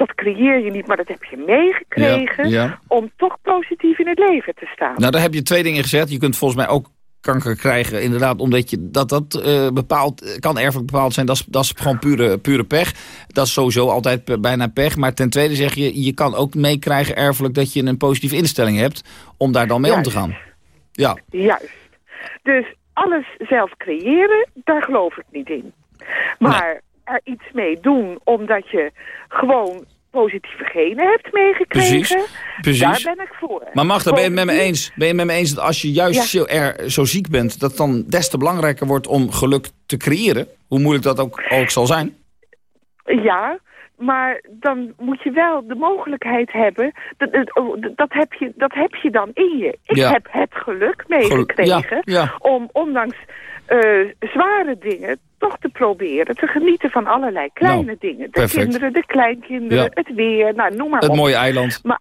Speaker 39: dat creëer je niet, maar dat heb je meegekregen...
Speaker 25: Ja, ja.
Speaker 39: om toch positief in het leven te staan.
Speaker 25: Nou, daar heb je twee dingen gezegd. Je kunt volgens mij ook kanker krijgen, inderdaad, omdat je dat, dat eh, bepaald, kan erfelijk bepaald zijn. Dat is, dat is gewoon pure, pure pech. Dat is sowieso altijd pe- bijna pech. Maar ten tweede zeg je, je kan ook meekrijgen erfelijk dat je een positieve instelling hebt om daar dan mee om te gaan. Ja,
Speaker 39: Juist. Dus alles zelf creëren, daar geloof ik niet in. Maar er iets mee doen omdat je gewoon positieve genen hebt meegekregen,
Speaker 25: Precies, precies.
Speaker 39: daar ben ik voor.
Speaker 25: maar Magda, ben je het met me eens? Ben je met me eens dat als je juist
Speaker 39: Ja.
Speaker 25: zo, er, zo ziek bent, dat het dan des te belangrijker wordt om geluk te creëren? Hoe moeilijk dat ook, ook zal zijn?
Speaker 39: Ja, maar dan moet je wel de mogelijkheid hebben. Dat, dat, dat, heb, je, dat heb je dan in je. Ik
Speaker 25: Ja.
Speaker 39: heb het geluk meegekregen
Speaker 25: ja, ja.
Speaker 39: om ondanks eh, zware dingen toch te proberen te genieten van allerlei kleine
Speaker 25: Nou,
Speaker 39: dingen. De
Speaker 25: perfect.
Speaker 39: kinderen, de kleinkinderen,
Speaker 25: Ja.
Speaker 39: het weer, nou noem maar
Speaker 25: Het
Speaker 39: op.
Speaker 25: mooie eiland.
Speaker 39: Maar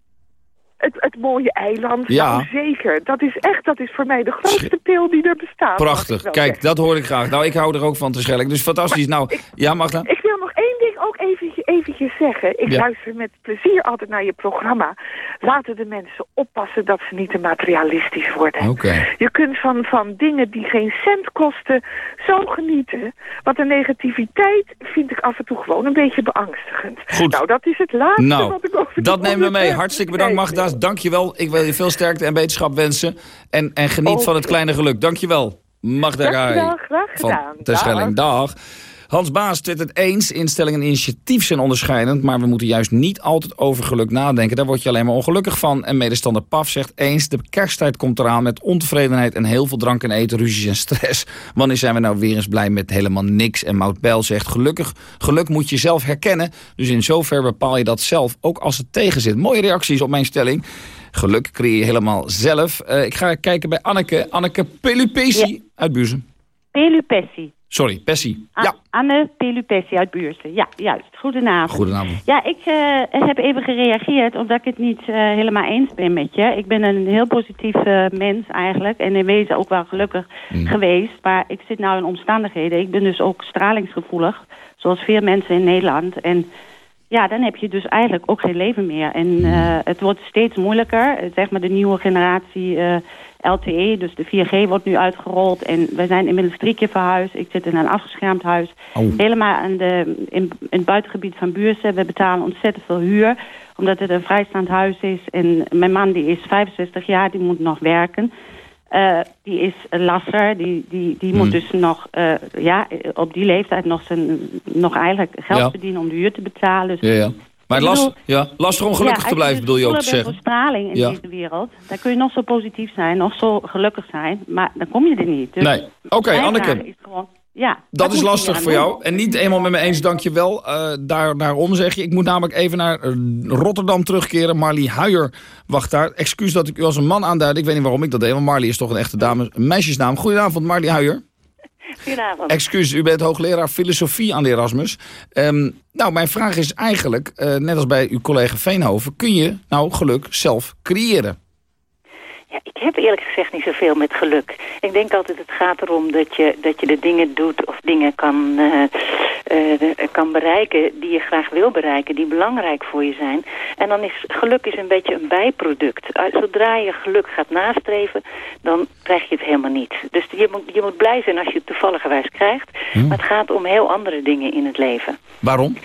Speaker 39: het, het mooie eiland,
Speaker 25: Ja.
Speaker 39: nou zeker. Dat is echt, dat is voor mij de grootste pil die er bestaat. mag ik
Speaker 25: Prachtig. Kijk,
Speaker 39: zeggen.
Speaker 25: dat hoor ik graag. Nou, ik hou er ook van te schelling. Dus fantastisch. Nou, ja, Magda?
Speaker 39: Ik wil nog één ding ook eventjes, eventjes zeggen. Ik
Speaker 25: Ja.
Speaker 39: luister met plezier altijd naar je programma. Laten de mensen oppassen dat ze niet te materialistisch worden. Je kunt van, van dingen die geen cent kosten zo genieten. Want de negativiteit vind ik af en toe gewoon een beetje beangstigend.
Speaker 25: Goed.
Speaker 39: Nou, dat is het laatste
Speaker 25: Nou,
Speaker 39: wat ik over
Speaker 25: dat nemen we mee. Hartstikke bedankt,
Speaker 39: te
Speaker 25: Magda. Dankjewel. Ik wil je veel sterkte en beterschap wensen. En, en geniet van het kleine geluk. Dankjewel. Magda
Speaker 39: Dankjewel,
Speaker 25: Rai
Speaker 39: graag
Speaker 25: van
Speaker 39: gedaan.
Speaker 25: Terschelling. Dag. Hans Baas twittert het eens. Instellingen en initiatief zijn onderscheidend. Maar we moeten juist niet altijd over geluk nadenken. Daar word je alleen maar ongelukkig van. En medestander Paf zegt eens. De kersttijd komt eraan met ontevredenheid en heel veel drank en eten, ruzies en stress. Wanneer zijn we nou weer eens blij met helemaal niks? En Mout zegt gelukkig, geluk moet je zelf herkennen. Dus in zover bepaal je dat zelf, ook als het tegen zit. Mooie reacties op mijn stelling. Geluk creëer je helemaal zelf. Eh, ik ga kijken bij Anneke. Anneke Pelupesi uit Buurzen.
Speaker 40: Pelupessi.
Speaker 25: Sorry, Pessie.
Speaker 40: A-
Speaker 25: Ja,
Speaker 40: Anne Pelupessi uit Buursen. Ja, juist. Goedenavond.
Speaker 25: goedenavond.
Speaker 40: Ja, ik eh, heb even gereageerd omdat ik het niet eh, helemaal eens ben met je. Ik ben een heel positief eh, mens eigenlijk. En in wezen ook wel gelukkig geweest. Maar ik zit nou in omstandigheden. Ik ben dus ook stralingsgevoelig. Zoals veel mensen in Nederland. En ja, dan heb je dus eigenlijk ook geen leven meer. En eh, het wordt steeds moeilijker. Zeg maar de nieuwe generatie LTE, dus de 4G wordt nu uitgerold. En we zijn inmiddels drie keer verhuisd. Ik zit in een afgeschermd huis. Helemaal aan de, in, in het buitengebied van Buursen. We betalen ontzettend veel huur. Omdat het een vrijstaand huis is. En mijn man die is 65 jaar, die moet nog werken. Eh, die is een lasser. Die, die, die moet dus nog eh, ja, op die leeftijd nog, zijn, nog eigenlijk geld
Speaker 25: Ja.
Speaker 40: verdienen om de huur te betalen. Dus
Speaker 25: Ja, ja. Maar last, ja, lastig om gelukkig
Speaker 40: ja,
Speaker 25: te blijven, bedoel je ook te zeggen.
Speaker 40: straling in
Speaker 25: Ja.
Speaker 40: deze wereld. Dan kun je nog zo positief zijn, nog zo gelukkig zijn. Maar dan kom je er niet. Dus
Speaker 25: Nee. Oké,
Speaker 40: mijn
Speaker 25: Anneke.
Speaker 40: vraag Is gewoon, ja,
Speaker 25: Dat is
Speaker 40: je
Speaker 25: lastig voor
Speaker 40: doen?
Speaker 25: jou. En niet eenmaal met me eens, dankjewel. Uh, daar, daarom zeg je. Ik moet namelijk even naar eh, Rotterdam terugkeren. Marlie Huijer wacht daar. Excuus dat ik u als een man aanduid. Ik weet niet waarom ik dat deed, want Marlie is toch een echte dame, een meisjesnaam. Goedenavond, Marlie Huijer.
Speaker 41: Goedenavond.
Speaker 25: Excuus, u bent hoogleraar filosofie aan de Erasmus. Ehm, nou, mijn vraag is eigenlijk, eh, net als bij uw collega Veenhoven... kun je nou geluk zelf creëren?
Speaker 41: Ja, ik heb eerlijk gezegd niet zoveel met geluk. Ik denk altijd het gaat erom dat je, dat je de dingen doet of dingen kan, eh, eh, kan bereiken die je graag wil bereiken, die belangrijk voor je zijn. En dan is geluk is een beetje een bijproduct. Eh, Zodra je geluk gaat nastreven, dan krijg je het helemaal niet. Dus je moet, je moet blij zijn als je het toevalligerwijs krijgt. Maar het gaat om heel andere dingen in het leven.
Speaker 25: Waarom?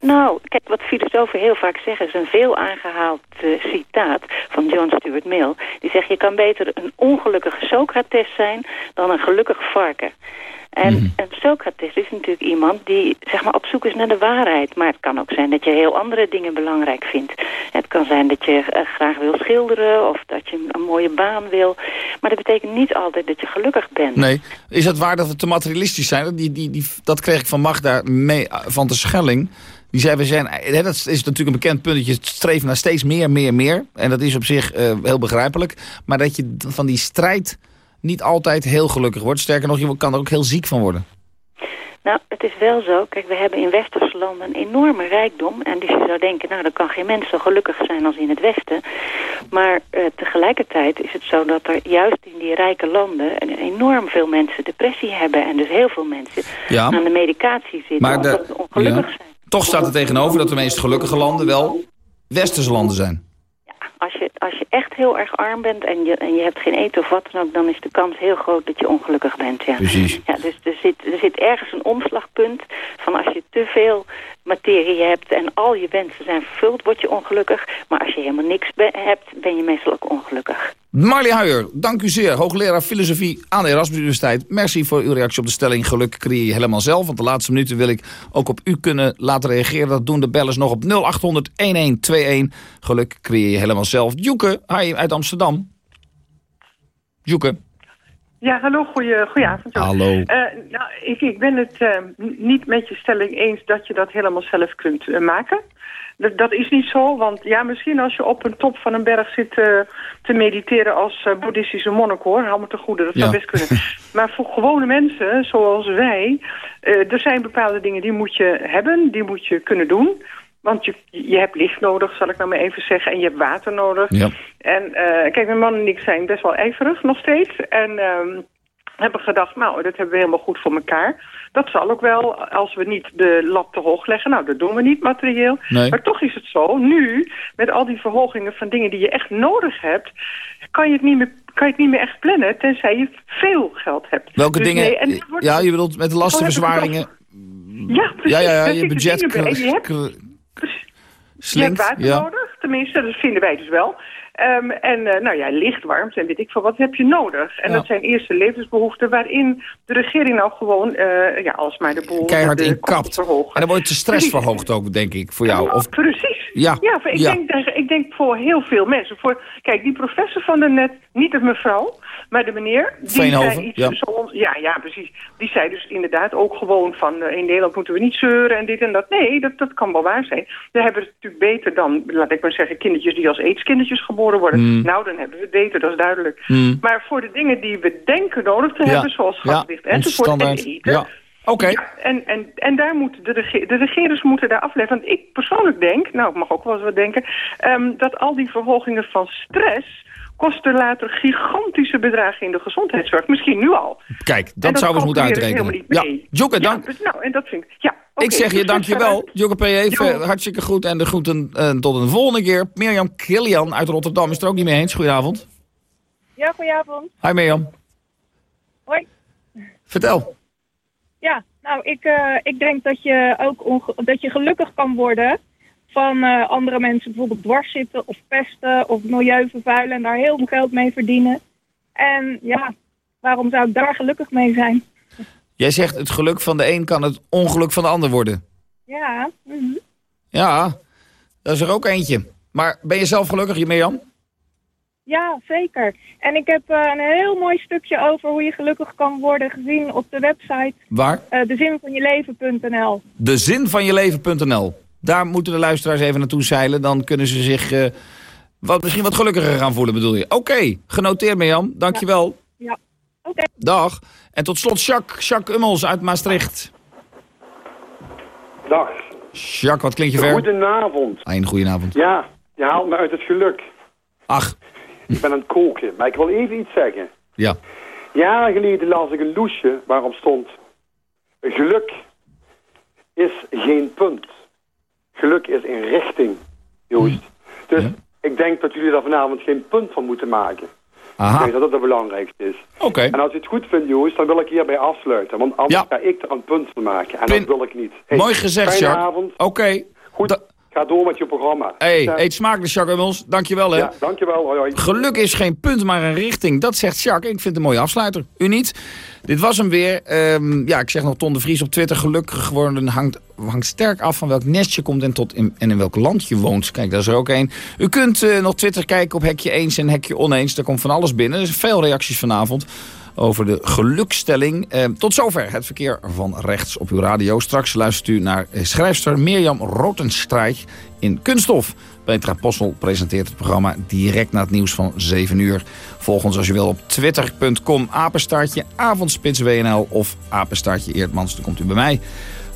Speaker 41: Nou, kijk, wat filosofen heel vaak zeggen is een veel aangehaald eh, citaat van John Stuart Mill. Die zegt, je kan beter een ongelukkige Socrates zijn dan een gelukkig varken. En, en Socrates is natuurlijk iemand die zeg maar, op zoek is naar de waarheid. Maar het kan ook zijn dat je heel andere dingen belangrijk vindt. Het kan zijn dat je eh, graag wil schilderen of dat je een mooie baan wil. Maar dat betekent niet altijd dat je gelukkig bent.
Speaker 25: Nee. Is het waar dat we te materialistisch zijn? Die, die, die, dat kreeg ik van Magda mee, van de Schelling. Die zei, we zijn, hè, dat is natuurlijk een bekend punt, dat je streeft naar steeds meer, meer, meer. En dat is op zich eh, heel begrijpelijk. Maar dat je van die strijd niet altijd heel gelukkig wordt. Sterker nog, je kan er ook heel ziek van worden.
Speaker 41: Nou, het is wel zo. Kijk, we hebben in westerse landen een enorme rijkdom. En dus je zou denken, nou, dan kan geen mens zo gelukkig zijn als in het westen. Maar eh, tegelijkertijd is het zo dat er juist in die rijke landen... een enorm veel mensen depressie hebben. En dus heel veel mensen
Speaker 25: Ja.
Speaker 41: aan de medicatie zitten
Speaker 25: Maar de,
Speaker 41: ongelukkig
Speaker 25: ja.
Speaker 41: zijn.
Speaker 25: toch staat er tegenover dat de meest gelukkige landen wel westerse landen zijn.
Speaker 41: Als je, als je echt heel erg arm bent en je, en je hebt geen eten of wat dan ook... dan is de kans heel groot dat je ongelukkig bent. Ja.
Speaker 25: Precies.
Speaker 41: Ja, dus er zit, er zit ergens een omslagpunt van als je te veel materie hebt... en al je wensen zijn vervuld, word je ongelukkig. Maar als je helemaal niks hebt, ben je meestal ook ongelukkig.
Speaker 25: Marley Huijer, dank u zeer. Hoogleraar filosofie aan de Erasmus Universiteit. Merci voor uw reactie op de stelling geluk creëer je helemaal zelf. Want de laatste minuten wil ik ook op u kunnen laten reageren. Dat doen de bellers nog op 0800-1121. Geluk creëer je helemaal zelf. Joeke, hi, uit Amsterdam. Joeke.
Speaker 42: Ja, hallo, goeie, goedenavond. Joop.
Speaker 25: Hallo.
Speaker 42: Eh, nou, ik, ik ben het eh, niet met je stelling eens dat je dat helemaal zelf kunt eh, maken. Dat, dat is niet zo, want ja, misschien als je op een top van een berg zit te mediteren als boeddhistische monnik hoor, hou me te goede, dat zou best kunnen. maar voor gewone mensen, zoals wij, er zijn bepaalde dingen die moet je hebben, die moet je kunnen doen. Want je, je hebt licht nodig, zal ik nou maar even zeggen, en je hebt water nodig.
Speaker 25: Ja.
Speaker 42: En eh, kijk, mijn man en ik zijn best wel ijverig nog steeds. En ehm, hebben gedacht, nou, dat hebben we helemaal goed voor elkaar. Dat zal ook wel, als we niet de lat te hoog leggen. Nou, dat doen we niet materieel.
Speaker 43: Nee.
Speaker 42: Maar toch is het zo, nu, met al die verhogingen van dingen die je echt nodig hebt... kan je het niet meer, kan je het niet meer echt plannen, tenzij je veel geld hebt.
Speaker 25: Welke
Speaker 42: Dus
Speaker 25: dingen?
Speaker 42: nee, en het wordt-
Speaker 25: Ja, je bedoelt met de lastenverzwaringen.
Speaker 42: Ja, precies.
Speaker 25: Ja, ja, je budget.
Speaker 42: je Je hebt water
Speaker 25: ja.
Speaker 42: nodig, tenminste, dat vinden wij dus wel. Ehm, en eh, nou ja, licht, warmte en weet ik veel, wat heb je nodig? En
Speaker 25: Ja.
Speaker 42: dat zijn eerste levensbehoeften waarin de regering nou gewoon, eh ja, als maar de boel...
Speaker 25: Keihard
Speaker 42: de
Speaker 25: in
Speaker 42: kosten
Speaker 25: kapt.
Speaker 42: verhogen.
Speaker 25: En dan wordt de stress
Speaker 42: Precies.
Speaker 25: verhoogd ook, denk ik, voor jou. Of,
Speaker 42: Precies.
Speaker 25: Ja,
Speaker 42: ja, ik,
Speaker 25: ja.
Speaker 42: Denk, ik denk voor heel veel mensen. Voor, kijk, die professor van de net, niet de mevrouw, maar de meneer. Die
Speaker 25: Veenhoven,
Speaker 42: zei iets
Speaker 25: ja.
Speaker 42: zo, ja, ja, precies. Die zei dus inderdaad ook gewoon van eh, in Nederland moeten we niet zeuren en dit en dat. Nee, dat, dat kan wel waar zijn. We hebben het natuurlijk beter dan, laat ik maar zeggen, kindertjes die als aidskindertjes geboren worden.
Speaker 25: Hmm.
Speaker 42: Nou, dan hebben we het beter, dat is duidelijk.
Speaker 25: Hmm.
Speaker 42: Maar voor de dingen die we denken nodig te
Speaker 25: Ja,
Speaker 42: hebben, zoals
Speaker 25: ja,
Speaker 42: gaslicht
Speaker 25: ons
Speaker 42: enzovoort en eten...
Speaker 25: Ja. Oké.
Speaker 42: Ja, en, en, en daar moeten de, rege- de regerers moeten daar afleveren. Want ik persoonlijk denk, nou ik mag ook wel eens wat denken... ehm, dat al die verhogingen van stress kosten later gigantische bedragen in de gezondheidszorg. Misschien nu al.
Speaker 25: Kijk, dat zouden we eens moeten uitrekenen. Ja. Jokke,
Speaker 42: Ja,
Speaker 25: dank.
Speaker 42: dus nou, en dat vind ik... Ja, oké,
Speaker 25: ik zeg je dankjewel. Jokke P. Even
Speaker 42: Jo.
Speaker 25: hartstikke goed. En de groeten eh, tot een volgende keer. Mirjam Kilian uit Rotterdam is er ook niet mee eens. Goedenavond.
Speaker 44: Ja, goedenavond.
Speaker 25: Hi Mirjam.
Speaker 44: Hoi.
Speaker 25: Vertel.
Speaker 44: Ja, nou, ik, eh, ik denk dat je ook dat je gelukkig kan worden van eh, andere mensen bijvoorbeeld dwars zitten of pesten of milieu vervuilen en daar heel veel geld mee verdienen. En ja, waarom zou ik daar gelukkig mee zijn?
Speaker 25: Jij zegt het geluk van de een kan het ongeluk van de ander worden.
Speaker 44: Ja, mhm.
Speaker 25: Ja, dat is er ook eentje. Maar ben je zelf gelukkig, Mirjam?
Speaker 44: ja, zeker. En ik heb eh, een heel mooi stukje over hoe je gelukkig kan worden gezien op de website
Speaker 25: Waar?
Speaker 44: eh dezinvanjeleven.nl.
Speaker 25: De Daar moeten de luisteraars even naartoe zeilen. Dan kunnen ze zich eh, wat, misschien wat gelukkiger gaan voelen, bedoel je. Oké, genoteerd Mirjam. Dankjewel.
Speaker 44: Ja, Oké.
Speaker 25: Dag. En tot slot Jacques, Jacques Ummels uit Maastricht.
Speaker 45: Dag.
Speaker 25: Jacques, wat klinkt je ver?
Speaker 45: Goedenavond.
Speaker 25: Een goedenavond.
Speaker 45: Ja, je haalt me uit het geluk.
Speaker 25: Ach.
Speaker 45: Ik ben aan het koken, maar ik wil even iets zeggen.
Speaker 25: Ja.
Speaker 45: Jaren geleden las ik een loesje waarop stond... Geluk is geen punt. Geluk is een richting, Joost. Dus ik denk dat jullie daar vanavond geen punt van moeten maken.
Speaker 25: Aha.
Speaker 45: Ik denk dat dat het belangrijkste is.
Speaker 25: Oké.
Speaker 45: En als je het goed vindt, Joost, dan wil ik hierbij afsluiten. Want anders ga ik er een punt van maken. En dat wil ik niet. Hey,
Speaker 25: Mooi gezegd,
Speaker 45: fijne avond.
Speaker 25: Oké.
Speaker 45: Goed, ga door met je programma.
Speaker 25: Hey,
Speaker 45: Ja.
Speaker 25: eet smakelijk, Jacques Ummels. Dankjewel, hè.
Speaker 45: Ja, dankjewel. Hoi, hoi.
Speaker 25: Geluk is geen punt, maar een richting. Dat zegt Jacques. Ik vind het een mooie afsluiter. U niet? Dit was hem weer. Ehm, ja, ik zeg nog Ton de Vries op Twitter. Gelukkig geworden hangt, hangt sterk af van welk nest je komt en, tot in, en in welk land je woont. Kijk, daar is er ook één. U kunt eh, nog Twitter kijken op Hekje Eens en Hekje Oneens. Daar komt van alles binnen. Er zijn veel reacties vanavond over de gelukstelling. Eh, tot zover het verkeer van rechts op uw radio. Straks luistert u naar schrijfster Mirjam Rotenstrijk in Kunststof. Petra Possel presenteert het programma direct na het nieuws van 7 uur. Volg ons als je wil op twitter.com apenstaartje avondspits WNL of apenstaartje Eerdmans. Dan komt u bij mij.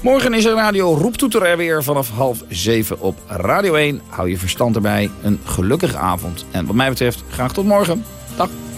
Speaker 25: Morgen is er radio Roeptoeter er weer vanaf half zeven op Radio 1. Hou je verstand erbij. Een gelukkige avond. En wat mij betreft graag tot morgen. Dag.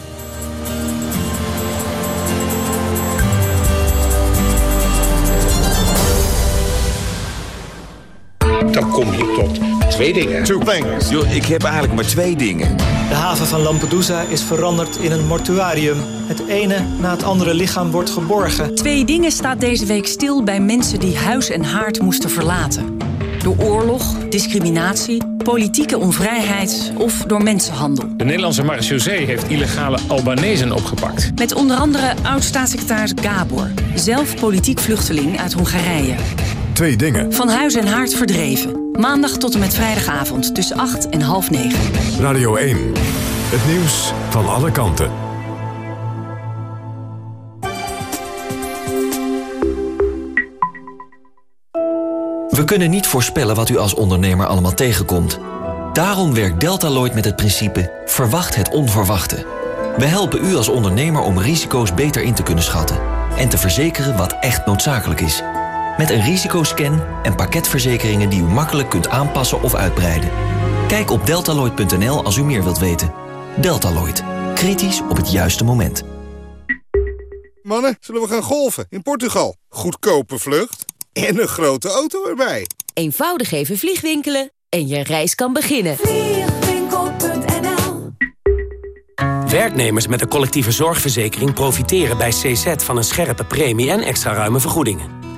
Speaker 46: Dan kom je tot twee dingen. Two things.
Speaker 43: Yo, ik heb eigenlijk maar twee dingen.
Speaker 47: De haven van Lampedusa is veranderd in een mortuarium. Het ene na het andere lichaam wordt geborgen.
Speaker 48: Twee dingen staat deze week stil bij mensen die huis en haard moesten verlaten. Door oorlog, discriminatie, politieke onvrijheid of door mensenhandel.
Speaker 49: De Nederlandse marechaussee heeft illegale Albanezen opgepakt.
Speaker 48: Met onder andere oud-staatssecretaris Gabor, zelf politiek vluchteling uit Hongarije.
Speaker 1: Twee dingen.
Speaker 48: Van huis en haard verdreven. Maandag tot en met vrijdagavond tussen 8 en half 9.
Speaker 1: Radio 1. Het nieuws van alle kanten.
Speaker 29: We kunnen niet voorspellen wat u als ondernemer allemaal tegenkomt. Daarom werkt Deltaloid met het principe verwacht het onverwachte. We helpen u als ondernemer om risico's beter in te kunnen schatten... en te verzekeren wat echt noodzakelijk is. Met een risicoscan en pakketverzekeringen die u makkelijk kunt aanpassen of uitbreiden. Kijk op deltaloid.nl als u meer wilt weten. Deltaloid. Kritisch op het juiste moment.
Speaker 50: Mannen, zullen we gaan golfen in Portugal? Goedkope vlucht en een grote auto erbij.
Speaker 51: Eenvoudig even vliegwinkelen en je reis kan beginnen.
Speaker 52: Werknemers met een collectieve zorgverzekering profiteren bij CZ van een scherpe premie en extra ruime vergoedingen.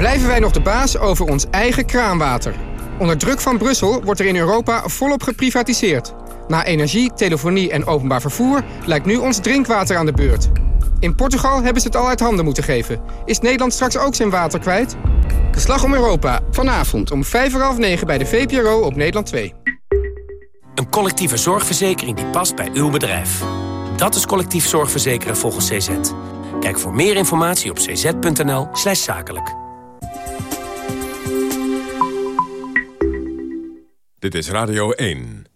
Speaker 53: Blijven wij nog de baas over ons eigen kraanwater? Onder druk van Brussel wordt er in Europa volop geprivatiseerd. Na energie, telefonie en openbaar vervoer lijkt nu ons drinkwater aan de beurt. In Portugal hebben ze het al uit handen moeten geven. Is Nederland straks ook zijn water kwijt? De Slag om Europa, vanavond om vijf uur half negen bij de VPRO op Nederland 2.
Speaker 52: Een collectieve zorgverzekering die past bij uw bedrijf. Dat is collectief zorgverzekeren volgens CZ. Kijk voor meer informatie op cz.nl zakelijk.
Speaker 1: Dit is Radio 1.